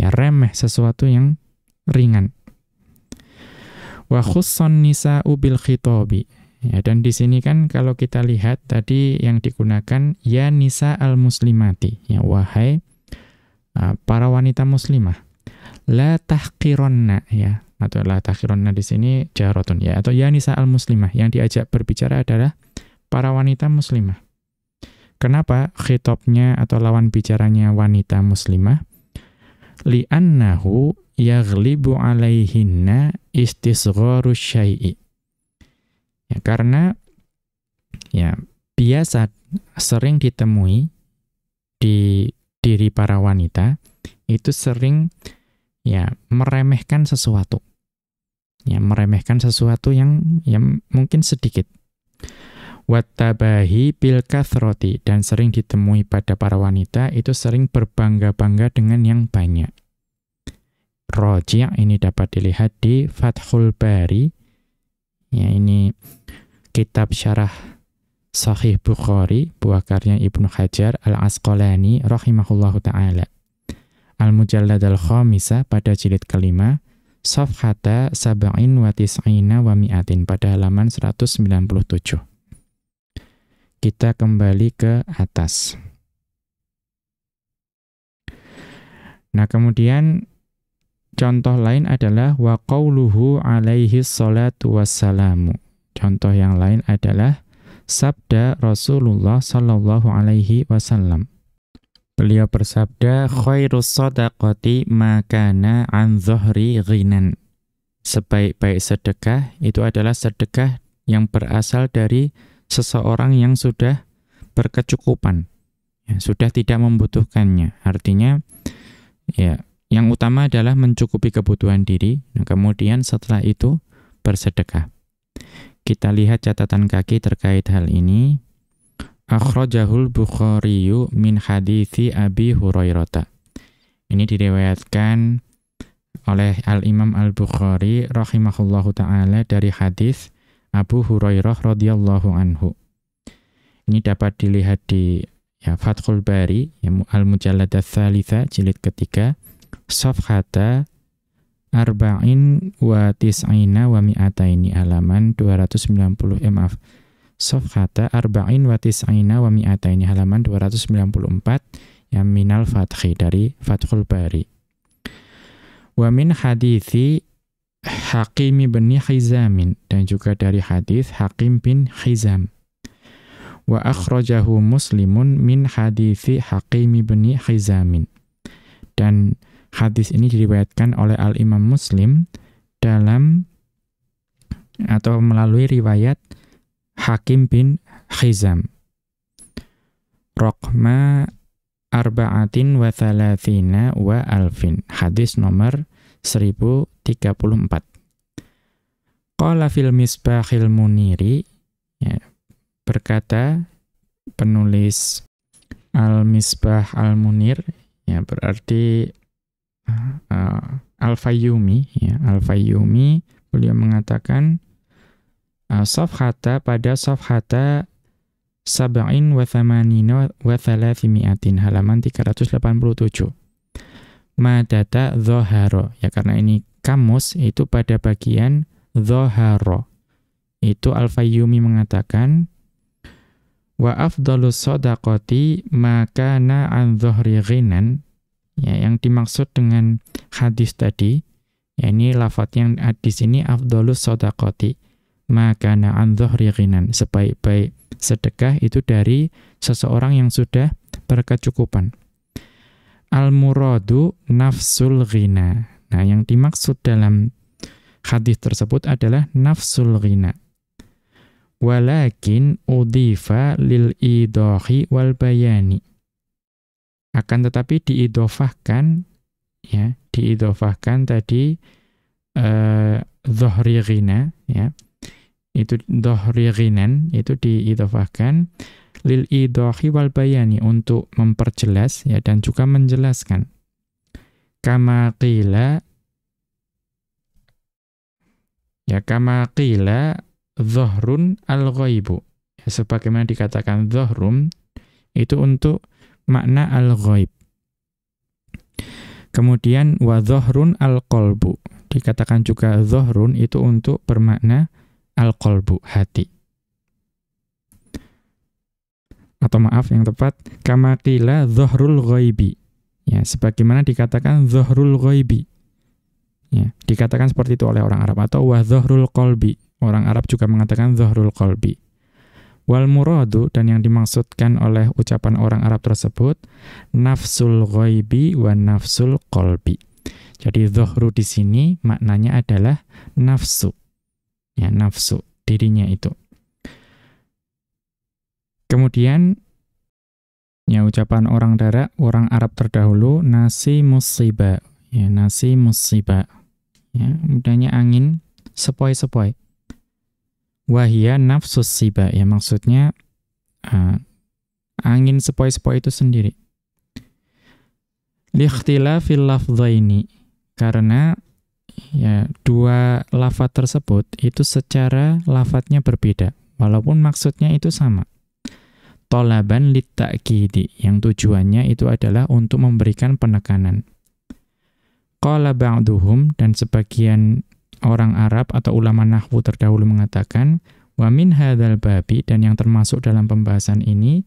ya remeh, sesuatu yang ringan. Wa khussan nisa'u bil khitabi. Ya, dan di sini kan kalau kita lihat tadi yang digunakan ya nisa al muslimati, ya wahai uh, para wanita muslimah la tahqironna ya atau la tahqironna di sini jarotun ya atau ya nisa al muslimah yang diajak berbicara adalah para wanita muslimah. Kenapa khitabnya atau lawan bicaranya wanita muslimah? Li'annahu yaghlibu alaihinna istisgharu syai'i. Ya, karena ya biasa sering ditemui di diri para wanita itu sering ya meremehkan sesuatu. Ya, meremehkan sesuatu yang yang mungkin sedikit. Wattabahi bil kathroti dan sering ditemui pada para wanita itu sering berbangga-bangga dengan yang banyak. Roji' ini dapat dilihat di Fathul Bari. Ya, ini kitab syarah Sahih Bukhari, buah karya Ibnu Hajar Al-Asqalani rahimahullahu taala. Al-Mujallad al-Khamisa pada jilid kelima, Safhata Sab'in wa Tis'ina wa Mi'atin pada halaman 197. Kita kembali ke atas. Nah, kemudian contoh lain adalah wa qauluhu alaihi salatu wassalamu. Contoh yang lain adalah sabda Rasulullah sallallahu alaihi wasallam. Beliau bersabda, khairus sadaqati makana an zuhri ghinan. Sebaik-baik sedekah itu adalah sedekah yang berasal dari seseorang yang sudah berkecukupan. Ya, sudah tidak membutuhkannya. Artinya, ya, yang utama adalah mencukupi kebutuhan diri. Nah, kemudian setelah itu bersedekah. Kita lihat catatan kaki terkait hal ini akhrajahul Bukhari min hadithi Abi Hurairah. Ini diriwayatkan oleh Al-Imam Al-Bukhari rahimahullahu taala dari hadis Abu Hurairah radhiyallahu anhu. Ini dapat dilihat di ya Fathul Bari ya, Al-Mujallad Ats-Tsalitsa jilid ketiga Safhata arba'in wa tis'ina wa mi'ataini halaman 290 eh, maaf Safhata arba'in wa tis'ina wa mi'ataini halaman 294 yang minal fathi dari Fathul Bari wa min hadithi Hakim bin Hizamin dan juga dari hadis Hakim bin Hizam. Wa akhrajahu Muslimun min hadithi Hakim bin Hizamin. Dan hadis ini diriwayatkan oleh Al-Imam Muslim dalam atau melalui riwayat Hakim bin Hizam. Rokma arba'atin wa thalathina wa alfin. Hadis nomor 1034. Qala fil misbahil muniri ya, berkata penulis Al-Misbah Al-Munir ya berarti uh, Al-Fayyumi ya Al-Fayyumi beliau mengatakan uh, safhata pada safhata sab'in wa thamanina wa thalathimiatin halaman 387 madata zoharo. Ya karena ini kamus itu pada bagian zoharo. Itu Al-Fayyumi mengatakan, wa afdalu sodakoti maka an zohri ghinan. Ya, yang dimaksud dengan hadis tadi, ya ini lafat yang di sini afdalu sodakoti maka an zohri ghinan. Sebaik-baik sedekah itu dari seseorang yang sudah berkecukupan. Al-muradu nafsul ghina. Nah, yang dimaksud dalam hadis tersebut adalah nafsul ghina. Walakin udifa lil idohi wal bayani. Akan tetapi diidofahkan, ya, diidofahkan tadi uh, ghina, ya. Itu dhohri ghinan, itu diidofahkan lil idahi wal bayani untuk memperjelas ya dan juga menjelaskan. Kama qila ya kama qila dhahrun al-ghaibu. Ya, sebagaimana dikatakan dhahrum itu untuk makna al-ghaib. Kemudian wa dhahrun al-qalbu. Dikatakan juga dhahrun itu untuk bermakna al-qalbu, hati. Atau maaf yang tepat kamatila zohrul ghaibi. Ya sebagaimana dikatakan zohrul ghaibi. Ya dikatakan seperti itu oleh orang Arab. Atau wa zohrul qalbi. Orang Arab juga mengatakan zohrul qalbi. Wal muradu dan yang dimaksudkan oleh ucapan orang Arab tersebut nafsul ghaibi wa nafsul qalbi. Jadi zohru di sini maknanya adalah nafsu ya nafsu dirinya itu Kemudian ya ucapan orang darat, orang Arab terdahulu nasi musibah. Ya, nasi musibah. Ya, mudahnya angin sepoi-sepoi. Wahia nafsus siba. Ya, maksudnya uh, angin sepoi-sepoi itu sendiri. Likhtilafil lafdhaini. Karena ya dua lafat tersebut itu secara lafadznya berbeda walaupun maksudnya itu sama tolaban litta'kidi, yang tujuannya itu adalah untuk memberikan penekanan. Qala ba'duhum, dan sebagian orang Arab atau ulama nahwu terdahulu mengatakan, wa min babi, dan yang termasuk dalam pembahasan ini,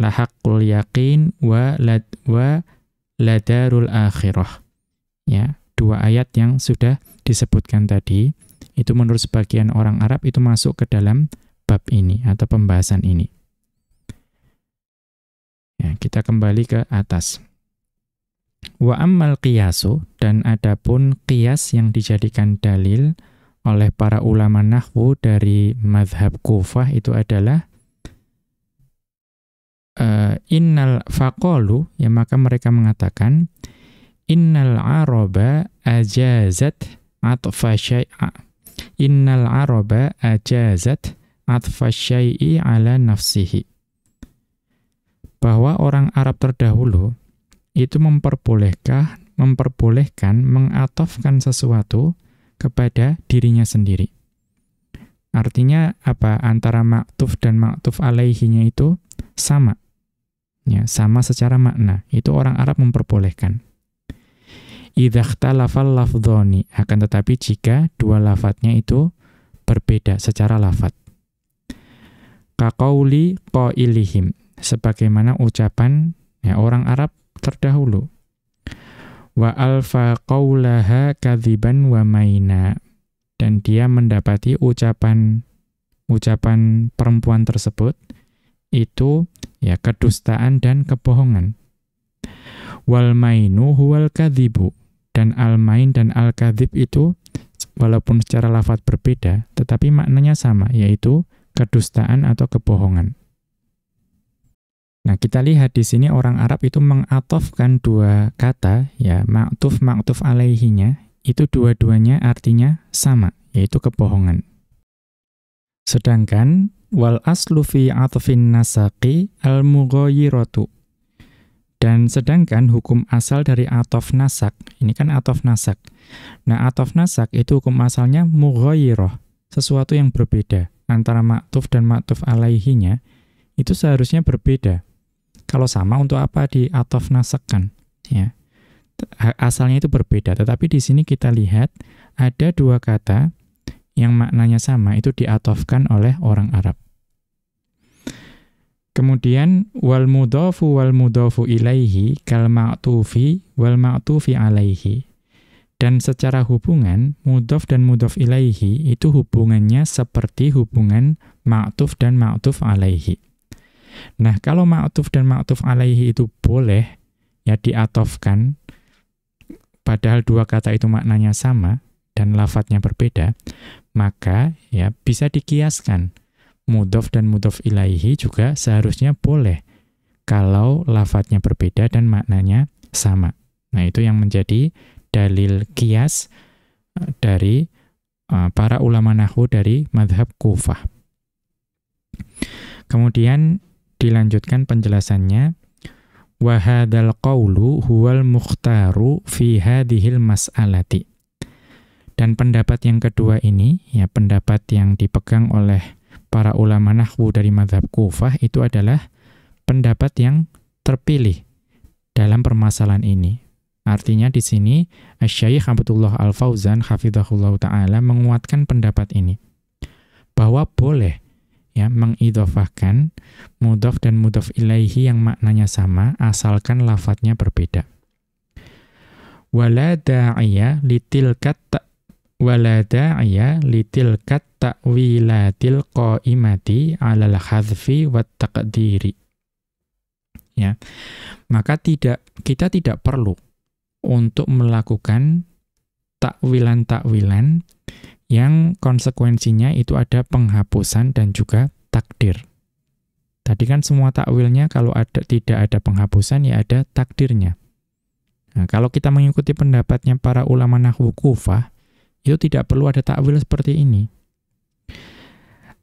lahaqul yaqin wa, lad, wa ladarul akhirah. Ya, dua ayat yang sudah disebutkan tadi, itu menurut sebagian orang Arab itu masuk ke dalam bab ini atau pembahasan ini. Ya, kita kembali ke atas. Wa ammal qiyasu dan adapun qiyas yang dijadikan dalil oleh para ulama nahwu dari madhab Kufah itu adalah uh, innal faqalu ya maka mereka mengatakan innal araba ajazat atfa syai'a innal araba ajazat atfa syai'i ala nafsihi bahwa orang Arab terdahulu itu memperbolehkan memperbolehkan mengatofkan sesuatu kepada dirinya sendiri. Artinya apa? Antara maktuf dan maktuf alaihinya itu sama. Ya, sama secara makna. Itu orang Arab memperbolehkan. Idza ikhtalafal lafdhani, akan tetapi jika dua lafadznya itu berbeda secara lafadz. Kaqauli qailihim, sebagaimana ucapan ya, orang Arab terdahulu. Wa alfa qaulaha kadziban wa maina dan dia mendapati ucapan ucapan perempuan tersebut itu ya kedustaan dan kebohongan. Wal mainu huwal kadzibu dan al main dan al kadzib itu walaupun secara lafaz berbeda tetapi maknanya sama yaitu kedustaan atau kebohongan. Nah, kita lihat di sini orang Arab itu mengatofkan dua kata ya maktuf maktuf alaihinya itu dua-duanya artinya sama, yaitu kebohongan. Sedangkan wal aslu fi atfin nasaqi al mughayyiratu. Dan sedangkan hukum asal dari atof nasak, ini kan atof nasak. Nah, atof nasak itu hukum asalnya mughayyirah, sesuatu yang berbeda antara maktuf dan maktuf alaihinya itu seharusnya berbeda. Kalau sama untuk apa di atof nasakkan, ya asalnya itu berbeda, tetapi di sini kita lihat ada dua kata yang maknanya sama itu diatofkan oleh orang Arab. Kemudian wal mudhafu wal mudhafu ilaihi kal ma'tufi wal ma'tufi alaihi. Dan secara hubungan mudhaf dan mudhaf ilaihi itu hubungannya seperti hubungan ma'tuf dan ma'tuf alaihi. Nah, kalau ma'tuf dan ma'tuf alaihi itu boleh ya diatofkan padahal dua kata itu maknanya sama dan lafadznya berbeda, maka ya bisa dikiaskan. Mudhof dan mudhof ilaihi juga seharusnya boleh kalau lafadznya berbeda dan maknanya sama. Nah, itu yang menjadi dalil kias eh, dari uh, para ulama nahwu dari madhab kufah. Kemudian dilanjutkan penjelasannya wa hadzal qawlu huwal mukhtaru fi hadhil mas'alati. Dan pendapat yang kedua ini, ya pendapat yang dipegang oleh para ulama nahwu dari mazhab Kufah itu adalah pendapat yang terpilih dalam permasalahan ini. Artinya di sini Syekh Abdullah Al-Fauzan hafizahullah taala menguatkan pendapat ini bahwa boleh ya mengidhofahkan mudhaf dan mudhaf ilaihi yang maknanya sama asalkan lafadznya berbeda. Wala da'iya litilkat wala da'iya litilkat ta'wilatil qaimati 'alal hadzfi wat taqdiri. Ya. Maka tidak kita tidak perlu untuk melakukan takwilan-takwilan yang konsekuensinya itu ada penghapusan dan juga takdir. Tadi kan semua takwilnya kalau ada tidak ada penghapusan ya ada takdirnya. Nah, kalau kita mengikuti pendapatnya para ulama nahwu kufah, itu tidak perlu ada takwil seperti ini.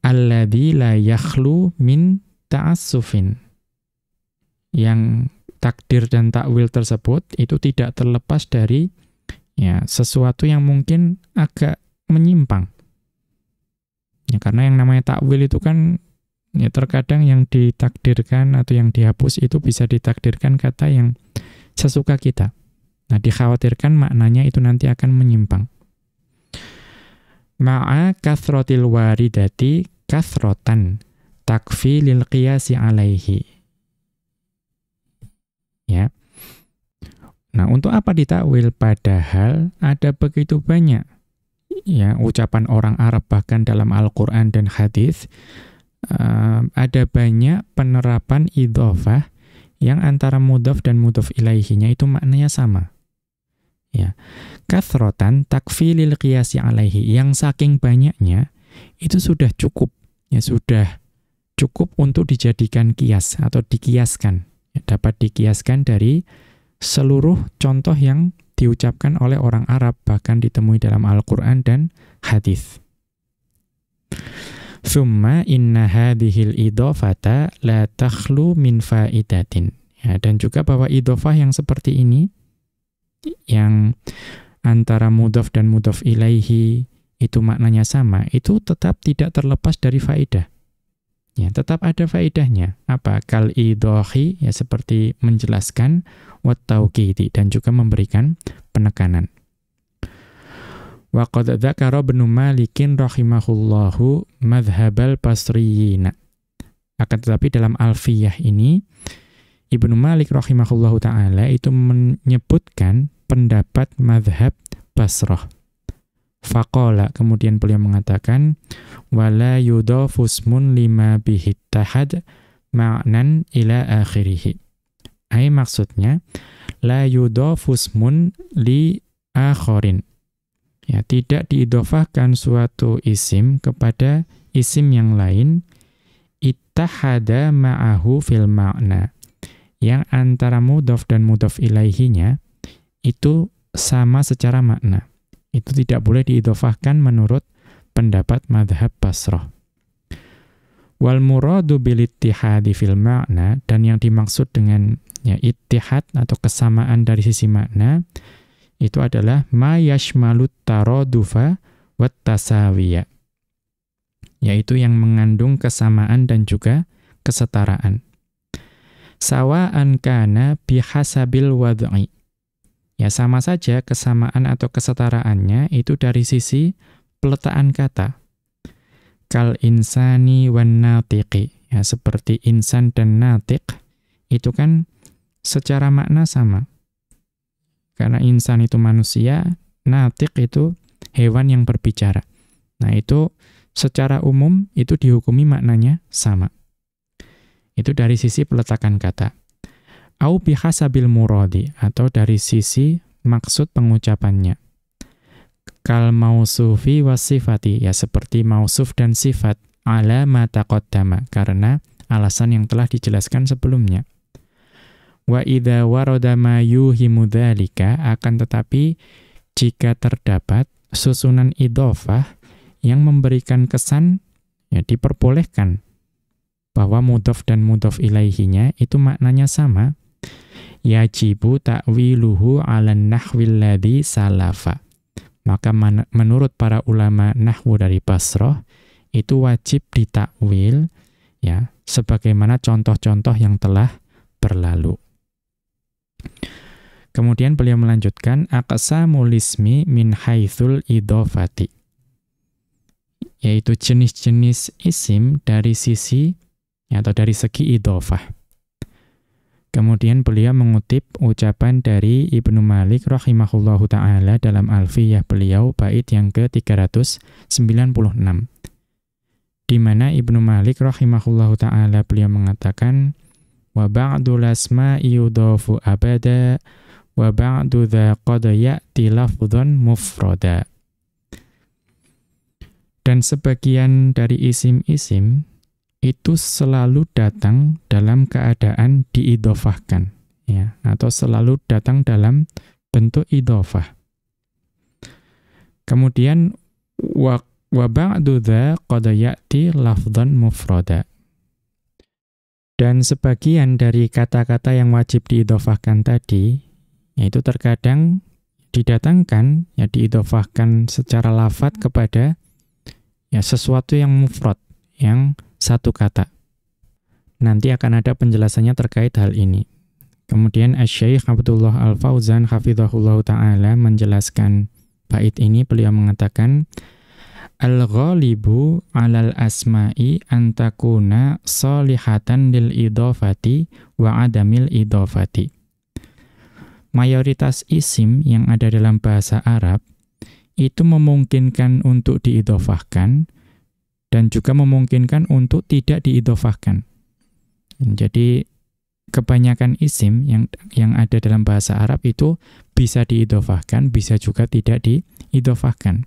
Alladzi la yakhlu min ta'assufin. Yang takdir dan takwil tersebut itu tidak terlepas dari ya sesuatu yang mungkin agak menyimpang. Ya, karena yang namanya takwil itu kan ya terkadang yang ditakdirkan atau yang dihapus itu bisa ditakdirkan kata yang sesuka kita. Nah, dikhawatirkan maknanya itu nanti akan menyimpang. Ma'a kathrotil waridati kathrotan takfi lil qiyasi alaihi. Ya. Nah, untuk apa ditakwil? Padahal ada begitu banyak ya ucapan orang Arab bahkan dalam Al-Qur'an dan hadis uh, ada banyak penerapan idhofah yang antara mudhaf dan mudhaf ilaihinya itu maknanya sama. Ya. Kathrotan takfilil qiyasi alaihi yang saking banyaknya itu sudah cukup. Ya sudah cukup untuk dijadikan kias atau dikiaskan. Ya, dapat dikiaskan dari seluruh contoh yang diucapkan oleh orang Arab bahkan ditemui dalam Al-Qur'an dan hadis. Summa inna hadhil idhofata la takhlu min faidatin. Ya, dan juga bahwa idhofah yang seperti ini yang antara mudhaf dan mudhaf ilaihi itu maknanya sama, itu tetap tidak terlepas dari faedah. Ya, tetap ada faedahnya. Apa? Kal idohi, ya seperti menjelaskan, wat dan juga memberikan penekanan. Wa qad dzakara Ibnu rahimahullahu. Akan tetapi dalam Alfiyah ini Ibnu Malik rahimahullahu taala itu menyebutkan pendapat madhab Basrah. Faqala kemudian beliau mengatakan wala yudhafusmun lima bihi tahad ma'nan ila akhirih. Ai maksudnya la yudhafusmun li akharin Ya, tidak diidofahkan suatu isim kepada isim yang lain ittahada ma'ahu fil ma'na. Yang antara mudhof dan mudhof ilaihinya itu sama secara makna. Itu tidak boleh diidofahkan menurut pendapat madhab Basrah. Wal muradu bil ittihadi fil ma'na dan yang dimaksud dengan ya ittihad atau kesamaan dari sisi makna itu adalah ma yashmalut taradufa wat tasawiyah yaitu yang mengandung kesamaan dan juga kesetaraan. Sawa'an kana bihasabil wad'i. Ya sama saja kesamaan atau kesetaraannya itu dari sisi peletakan kata. Kal insani wan natiqi. Ya seperti insan dan natiq itu kan secara makna sama. Karena insan itu manusia, natik itu hewan yang berbicara. Nah, itu secara umum itu dihukumi maknanya sama. Itu dari sisi peletakan kata. Au bihasabil muradi atau dari sisi maksud pengucapannya. Kal mausufi wasifati ya seperti mausuf dan sifat ala ma taqaddama karena alasan yang telah dijelaskan sebelumnya. Wa idza warada ma yuhimu akan tetapi jika terdapat susunan idhofah yang memberikan kesan ya diperbolehkan bahwa mudhof dan mudhof ilaihinya itu maknanya sama yajibu ta'wiluhu 'ala nahwil ladzi salafa maka menurut para ulama nahwu dari Basrah itu wajib ditakwil ya sebagaimana contoh-contoh yang telah berlalu Kemudian beliau melanjutkan aqsamul ismi min haitsul idhofati. Yaitu jenis-jenis isim dari sisi atau dari segi idhofah. Kemudian beliau mengutip ucapan dari Ibnu Malik rahimahullahu taala dalam Alfiyah beliau bait yang ke-396. Di mana Ibnu Malik rahimahullahu taala beliau mengatakan wa ba'dul asma'i yudhafu abada wa ba'du dha qad ya'ti mufrada dan sebagian dari isim-isim itu selalu datang dalam keadaan diidofahkan ya atau selalu datang dalam bentuk idofah. Kemudian wa wa ba'du dha qad dan sebagian dari kata-kata yang wajib diidofahkan tadi, yaitu terkadang didatangkan, ya diidofahkan secara lafat kepada ya sesuatu yang mufrad, yang satu kata. Nanti akan ada penjelasannya terkait hal ini. Kemudian Asy-Syaikh Abdullah Al-Fauzan hafizahullah taala menjelaskan bait ini beliau mengatakan Al-ghalibu 'alal asma'i antakuna solihatan lil idhofati wa adamil idhofati. Mayoritas isim yang ada dalam bahasa Arab itu memungkinkan untuk diidhofahkan dan juga memungkinkan untuk tidak diidhofahkan. Jadi kebanyakan isim yang yang ada dalam bahasa Arab itu bisa diidhofahkan, bisa juga tidak diidhofahkan.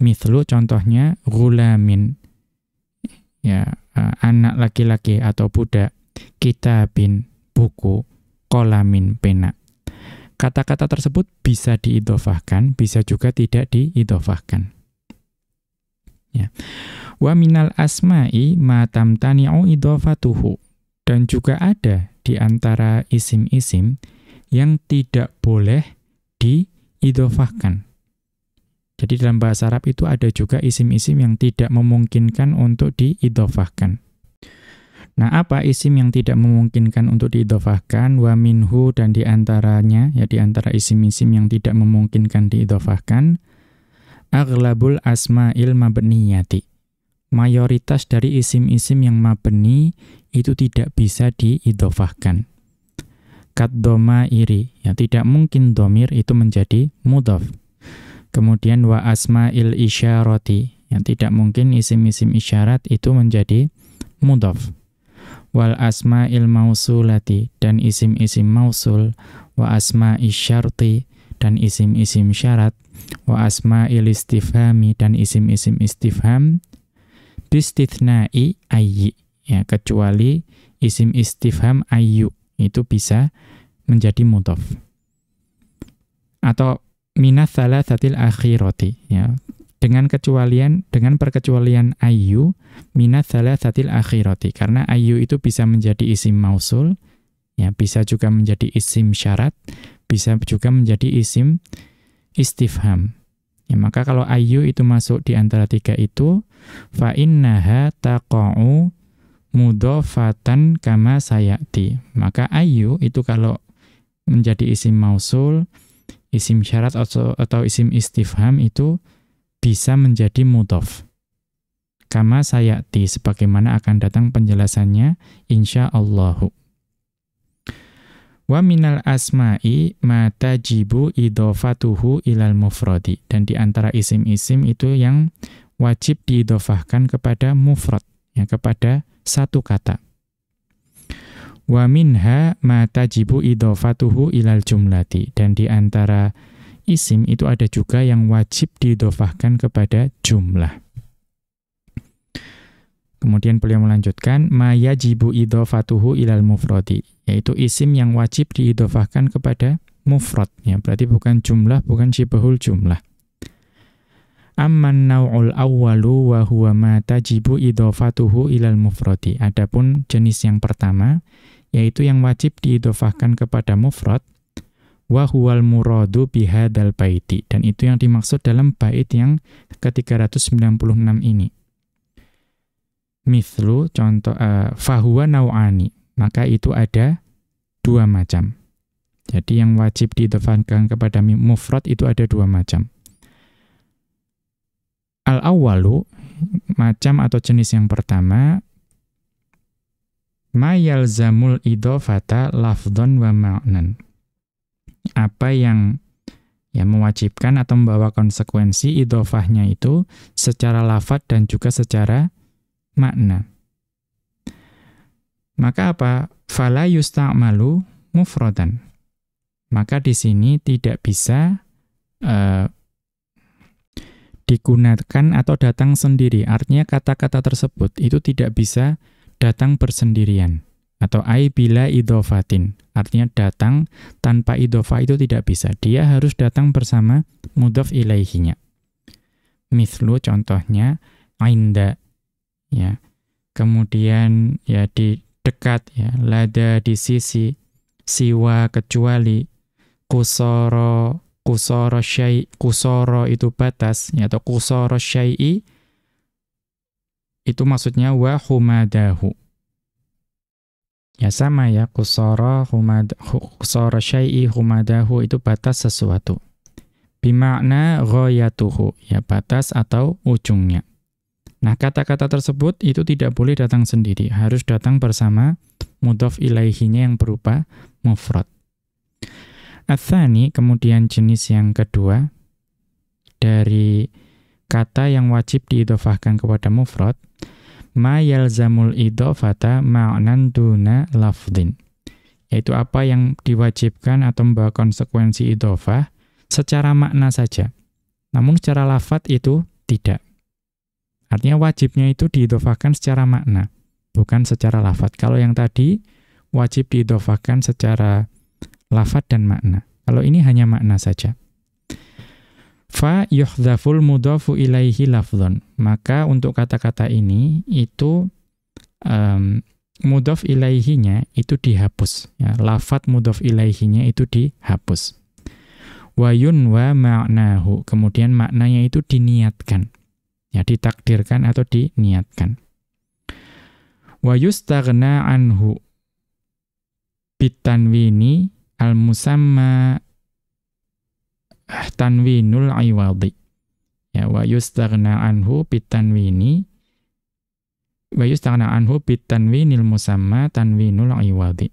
Mithlu contohnya gulamin. Ya, uh, anak laki-laki atau budak, kitabin, buku, kolamin, pena. Kata-kata tersebut bisa diidofahkan, bisa juga tidak diidofahkan. Ya. Wa minal asma'i ma tamtani'u idofatuhu. Dan juga ada di antara isim-isim yang tidak boleh diidofahkan Jadi dalam bahasa Arab itu ada juga isim-isim yang tidak memungkinkan untuk diidofahkan. Nah, apa isim yang tidak memungkinkan untuk diidofahkan? Wa minhu dan di antaranya, ya di antara isim-isim yang tidak memungkinkan diidofahkan, aghlabul asma'il mabniyati. Mayoritas dari isim-isim yang mabni itu tidak bisa diidofahkan. Kat iri, ya tidak mungkin domir itu menjadi mudhaf. Kemudian wa asma'il isyarati, yang tidak mungkin isim-isim isyarat itu menjadi mudhaf. Wal asma'il mausulati, dan isim-isim mausul, wa asma'i syarti, dan isim-isim syarat, wa asma'il istifhami, dan isim-isim istifham, bistithnai ayyi, ya kecuali isim istifham ayyu, itu bisa menjadi mudhaf. Atau minats thalatsatil akhirati ya dengan kecualian dengan perkecualian ayu minats thalatsatil akhirati karena ayu itu bisa menjadi isim mausul ya bisa juga menjadi isim syarat bisa juga menjadi isim istifham ya maka kalau ayu itu masuk di antara tiga itu fa innaha taqa'u mudhafatan kama sayati maka ayu itu kalau menjadi isim mausul isim syarat atau, atau isim istifham itu bisa menjadi mudhaf. Kama sayati, sebagaimana akan datang penjelasannya, insya Allahu. Wa minal asma'i ma tajibu idofatuhu ilal mufradi. Dan di antara isim-isim itu yang wajib diidofahkan kepada mufrad, ya, kepada satu kata. Wa minha ma tajibu idhofatuhu ilal jumlati. Dan di antara isim itu ada juga yang wajib diidhofahkan kepada jumlah. Kemudian beliau melanjutkan ma yajibu idhofatuhu ilal mufradi, yaitu isim yang wajib diidhofahkan kepada mufrad ya, berarti bukan jumlah, bukan syibhul jumlah. Amman naw'ul awwalu wa huwa ma tajibu idhofatuhu ilal mufradi. Adapun jenis yang pertama yaitu yang wajib diidofahkan kepada mufrad wa huwal muradu bihadzal baiti dan itu yang dimaksud dalam bait yang ke-396 ini. Mithlu contoh uh, fahuwa nau'ani maka itu ada dua macam. Jadi yang wajib diidofahkan kepada mufrad itu ada dua macam. Al-awwalu macam atau jenis yang pertama ma yalzamul idhofata lafdhon wa ma'nan. Apa yang yang mewajibkan atau membawa konsekuensi idhofahnya itu secara lafat dan juga secara makna. Maka apa? Fala yusta'malu mufradan. Maka di sini tidak bisa uh, digunakan atau datang sendiri. Artinya kata-kata tersebut itu tidak bisa datang bersendirian atau ai bila idofatin. Artinya datang tanpa idofa itu tidak bisa. Dia harus datang bersama mudhof ilaihinya. Mithlu contohnya ainda ya. Kemudian ya di dekat ya, lada di sisi, siwa kecuali, kusoro kusoro syai kusoro itu batas ya, atau kusoro syai'i itu maksudnya wa humadahu. Ya sama ya, kusara humad kusara syai'i humadahu itu batas sesuatu. Bimakna ghayatuhu, ya batas atau ujungnya. Nah, kata-kata tersebut itu tidak boleh datang sendiri, harus datang bersama mudhaf ilaihinya yang berupa mufrad. Athani, kemudian jenis yang kedua dari kata yang wajib diidofahkan kepada mufrad ma yalzamul idhofata ma'nan duna lafdin. Yaitu apa yang diwajibkan atau membawa konsekuensi idhofah secara makna saja. Namun secara lafat itu tidak. Artinya wajibnya itu diidhofahkan secara makna, bukan secara lafat. Kalau yang tadi wajib diidhofahkan secara lafat dan makna. Kalau ini hanya makna saja fa yuhdhaful mudhafu ilaihi lafdhon. Maka untuk kata-kata ini itu um, mudhaf ilaihinya itu dihapus ya. Lafat mudhaf ilaihinya itu dihapus. wa yunwa ma'nahu. Kemudian maknanya itu diniatkan. Ya, ditakdirkan atau diniatkan. Wa yustaghna anhu bitanwini al-musamma tanwinul iwadi. Ya, wa yustaghna anhu bitanwini wa yustaghna anhu bitanwinil musamma tanwinul iwadi.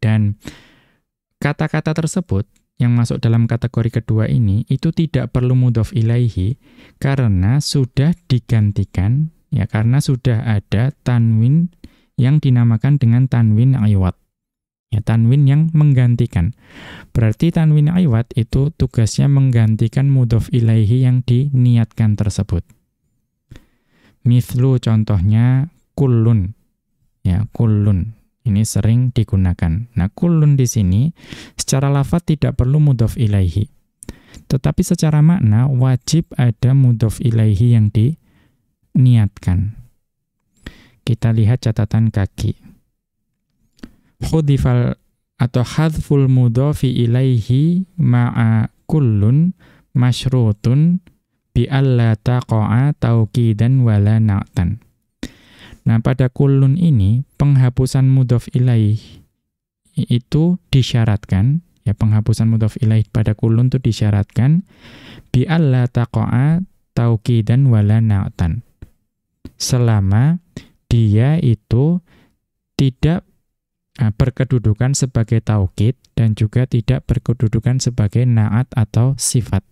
Dan kata-kata tersebut yang masuk dalam kategori kedua ini itu tidak perlu mudhof ilaihi karena sudah digantikan ya karena sudah ada tanwin yang dinamakan dengan tanwin iwad. Ya, tanwin yang menggantikan. Berarti tanwin iwad itu tugasnya menggantikan mudhof ilaihi yang diniatkan tersebut. Mithlu contohnya kullun. Ya, kullun. Ini sering digunakan. Nah, kullun di sini secara lafaz tidak perlu mudhof ilaihi. Tetapi secara makna wajib ada mudhof ilaihi yang diniatkan. Kita lihat catatan kaki. Khudifal atau hadful mudhofi ilaihi ma'a kullun masyrutun bi alla taqa'a tauqidan wala na'tan. Nah, pada kulun ini penghapusan mudhof ilaih itu disyaratkan, ya penghapusan mudhof ilaih pada kulun itu disyaratkan bi alla taqa'a tauqidan wala na'tan. Selama dia itu tidak berkedudukan sebagai taukid dan juga tidak berkedudukan sebagai naat atau sifat.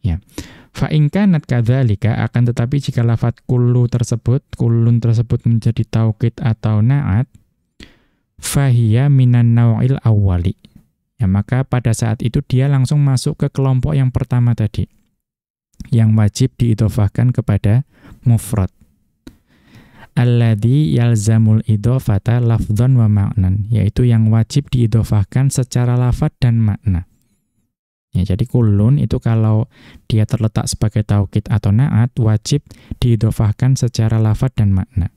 Ya. Fa ingkanat kadzalika akan tetapi jika lafat kullu tersebut, kullun tersebut menjadi taukid atau naat, fahiya minan naw'il awwali. Ya, maka pada saat itu dia langsung masuk ke kelompok yang pertama tadi. Yang wajib diidofahkan kepada mufrad. Alladhi yalzamul idofata lafdhan wa ma'nan. Yaitu yang wajib diidofahkan secara lafad dan makna. Ya, jadi kulun itu kalau dia terletak sebagai taukid atau naat, wajib diidofahkan secara lafad dan makna.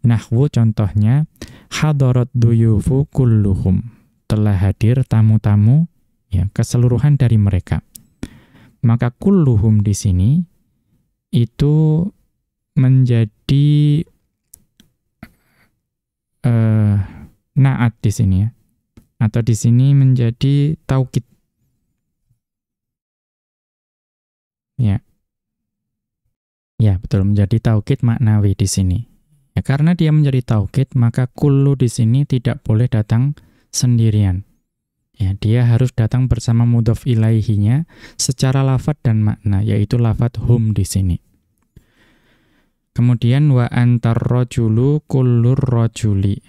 Nahwu contohnya, hadarat duyufu kulluhum. Telah hadir tamu-tamu ya keseluruhan dari mereka. Maka kulluhum di sini itu menjadi uh, naat di sini ya. Atau di sini menjadi taukid Ya. Ya, betul menjadi taukid maknawi di sini. Ya, karena dia menjadi taukid, maka kullu di sini tidak boleh datang sendirian. Ya, dia harus datang bersama mudhof ilaihinya secara lafat dan makna, yaitu lafat hum di sini. Kemudian wa antar rojulu kullur rojuli.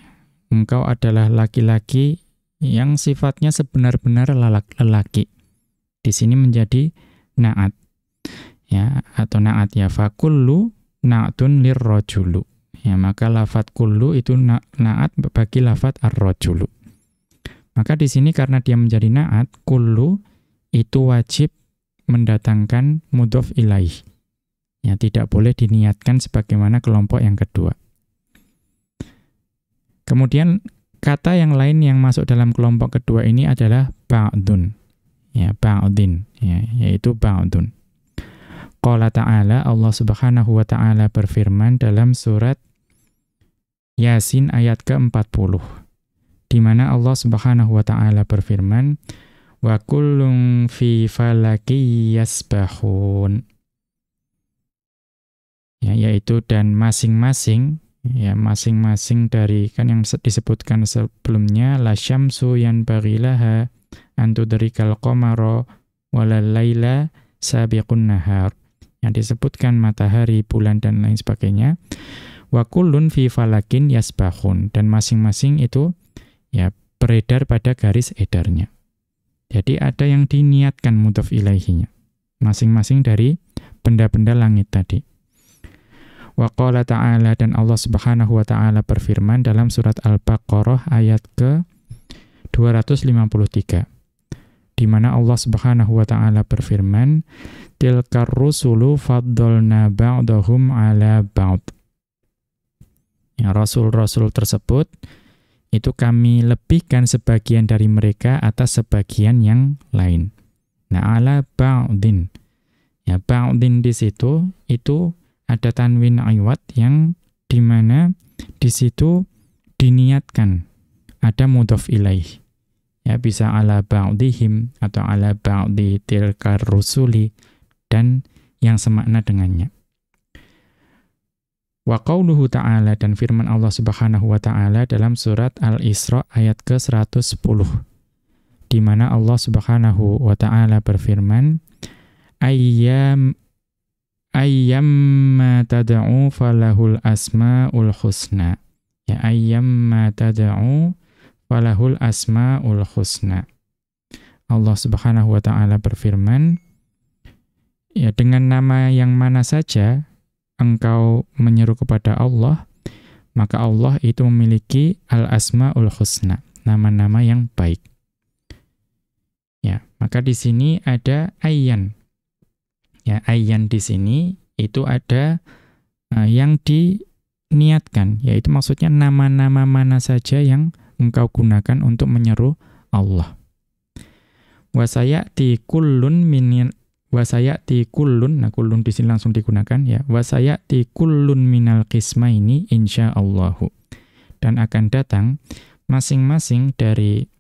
Engkau adalah laki-laki yang sifatnya sebenar-benar lelaki. Di sini menjadi naat ya atau naat ya fakullu naatun lirrajulu ya maka lafat kullu itu na naat bagi lafat ar-rajulu maka di sini karena dia menjadi naat kullu itu wajib mendatangkan mudhof ilaih. Ya tidak boleh diniatkan sebagaimana kelompok yang kedua. Kemudian kata yang lain yang masuk dalam kelompok kedua ini adalah ba'dun. Ya ba'din. Ya yaitu ba'dun Qala ta'ala, Allah subhanahu wa ta'ala berfirman dalam surat Yasin ayat ke-40. Di mana Allah subhanahu wa ta'ala berfirman, Wa kullum fi falaki yasbahun. Ya, yaitu dan masing-masing ya masing-masing dari kan yang disebutkan sebelumnya la syamsu yan bagilaha antudrikal qamara walal laila sabiqun nahar yang disebutkan matahari, bulan dan lain sebagainya. Wa kullun fi falakin yasbahun dan masing-masing itu ya beredar pada garis edarnya. Jadi ada yang diniatkan mudhaf ilaihinya. Masing-masing dari benda-benda langit tadi. Wa qala ta'ala dan Allah Subhanahu wa taala berfirman dalam surat Al-Baqarah ayat ke 253 di mana Allah Subhanahu wa taala berfirman, "Tilkar rusulu faddalna ba'dahum 'ala ba'd." Ya, rasul-rasul tersebut itu kami lebihkan sebagian dari mereka atas sebagian yang lain. Nah, ala ba'din. Ya, ba'din di situ itu ada tanwin iwat yang di mana di situ diniatkan ada mudhof ilaih. Ya, bisa ala ba'dihim atau ala ba'di tilkar rusuli dan yang semakna dengannya. Wa qauluhu ta'ala dan firman Allah Subhanahu wa taala dalam surat Al-Isra ayat ke-110 di mana Allah Subhanahu wa taala berfirman ayyam ayyamma tad'u falahul asmaul husna ya ayyamma tad'u falahul asmaul husna Allah Subhanahu wa taala berfirman ya dengan nama yang mana saja engkau menyeru kepada Allah, maka Allah itu memiliki al-asmaul husna, nama-nama yang baik. Ya, maka di sini ada ayyan. Ya, ayyan di sini itu ada uh, yang diniatkan, yaitu maksudnya nama-nama mana saja yang engkau gunakan untuk menyeru Allah. Wasayati kullun min wasayati kullun nah kullun di sini langsung digunakan ya. Wasayati kullun minal qismaini insyaallahu. Dan akan datang masing-masing dari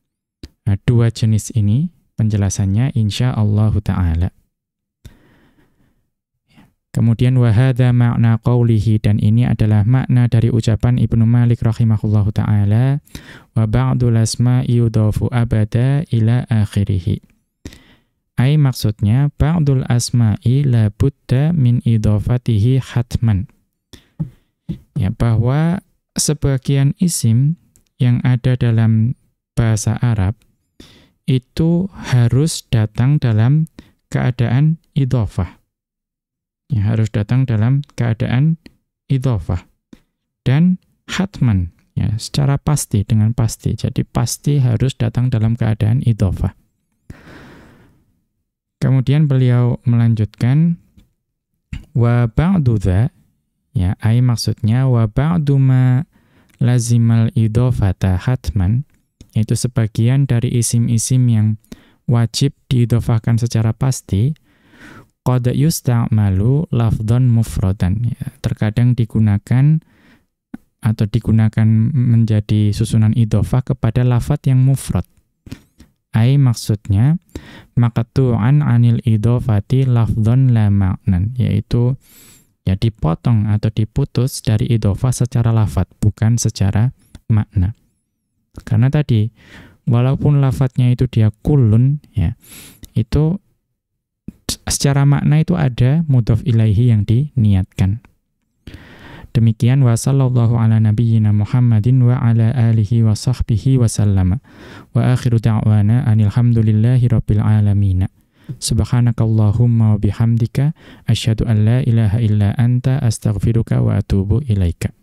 nah, dua jenis ini penjelasannya insyaallahu taala Kemudian wahada makna qawlihi dan ini adalah makna dari ucapan Ibnu Malik rahimahullahu taala wa ba'dul asma'i yudafu abada ila akhirih. Ai maksudnya ba'dul asma'i la budda min idhafatihi hatman. Ya, bahwa sebagian isim yang ada dalam bahasa Arab itu harus datang dalam keadaan idhofah. Ya, harus datang dalam keadaan idhofah. Dan hatman, ya, secara pasti, dengan pasti. Jadi pasti harus datang dalam keadaan idhofah. Kemudian beliau melanjutkan wa ba'du dha ya ai maksudnya wa ba'du ma lazimal idhofata hatman yaitu sebagian dari isim-isim yang wajib diidhofahkan secara pasti qad yusta'malu lafdhan mufradan ya, terkadang digunakan atau digunakan menjadi susunan idhofah kepada lafat yang mufrad Ai maksudnya maqtu'an anil idhofati lafdhon la ma'nan yaitu ya dipotong atau diputus dari idhofah secara lafat bukan secara makna. Karena tadi walaupun lafadznya itu dia kulun ya itu secara makna itu ada mudhof ilaihi yang diniatkan. Demikian wa sallallahu ala nabiyyina Muhammadin wa ala alihi wa sahbihi wa sallama. Wa akhiru da'wana anil hamdulillahi rabbil alamin. Subhanakallahumma wa bihamdika asyhadu an la ilaha illa anta astaghfiruka wa atubu ilaika.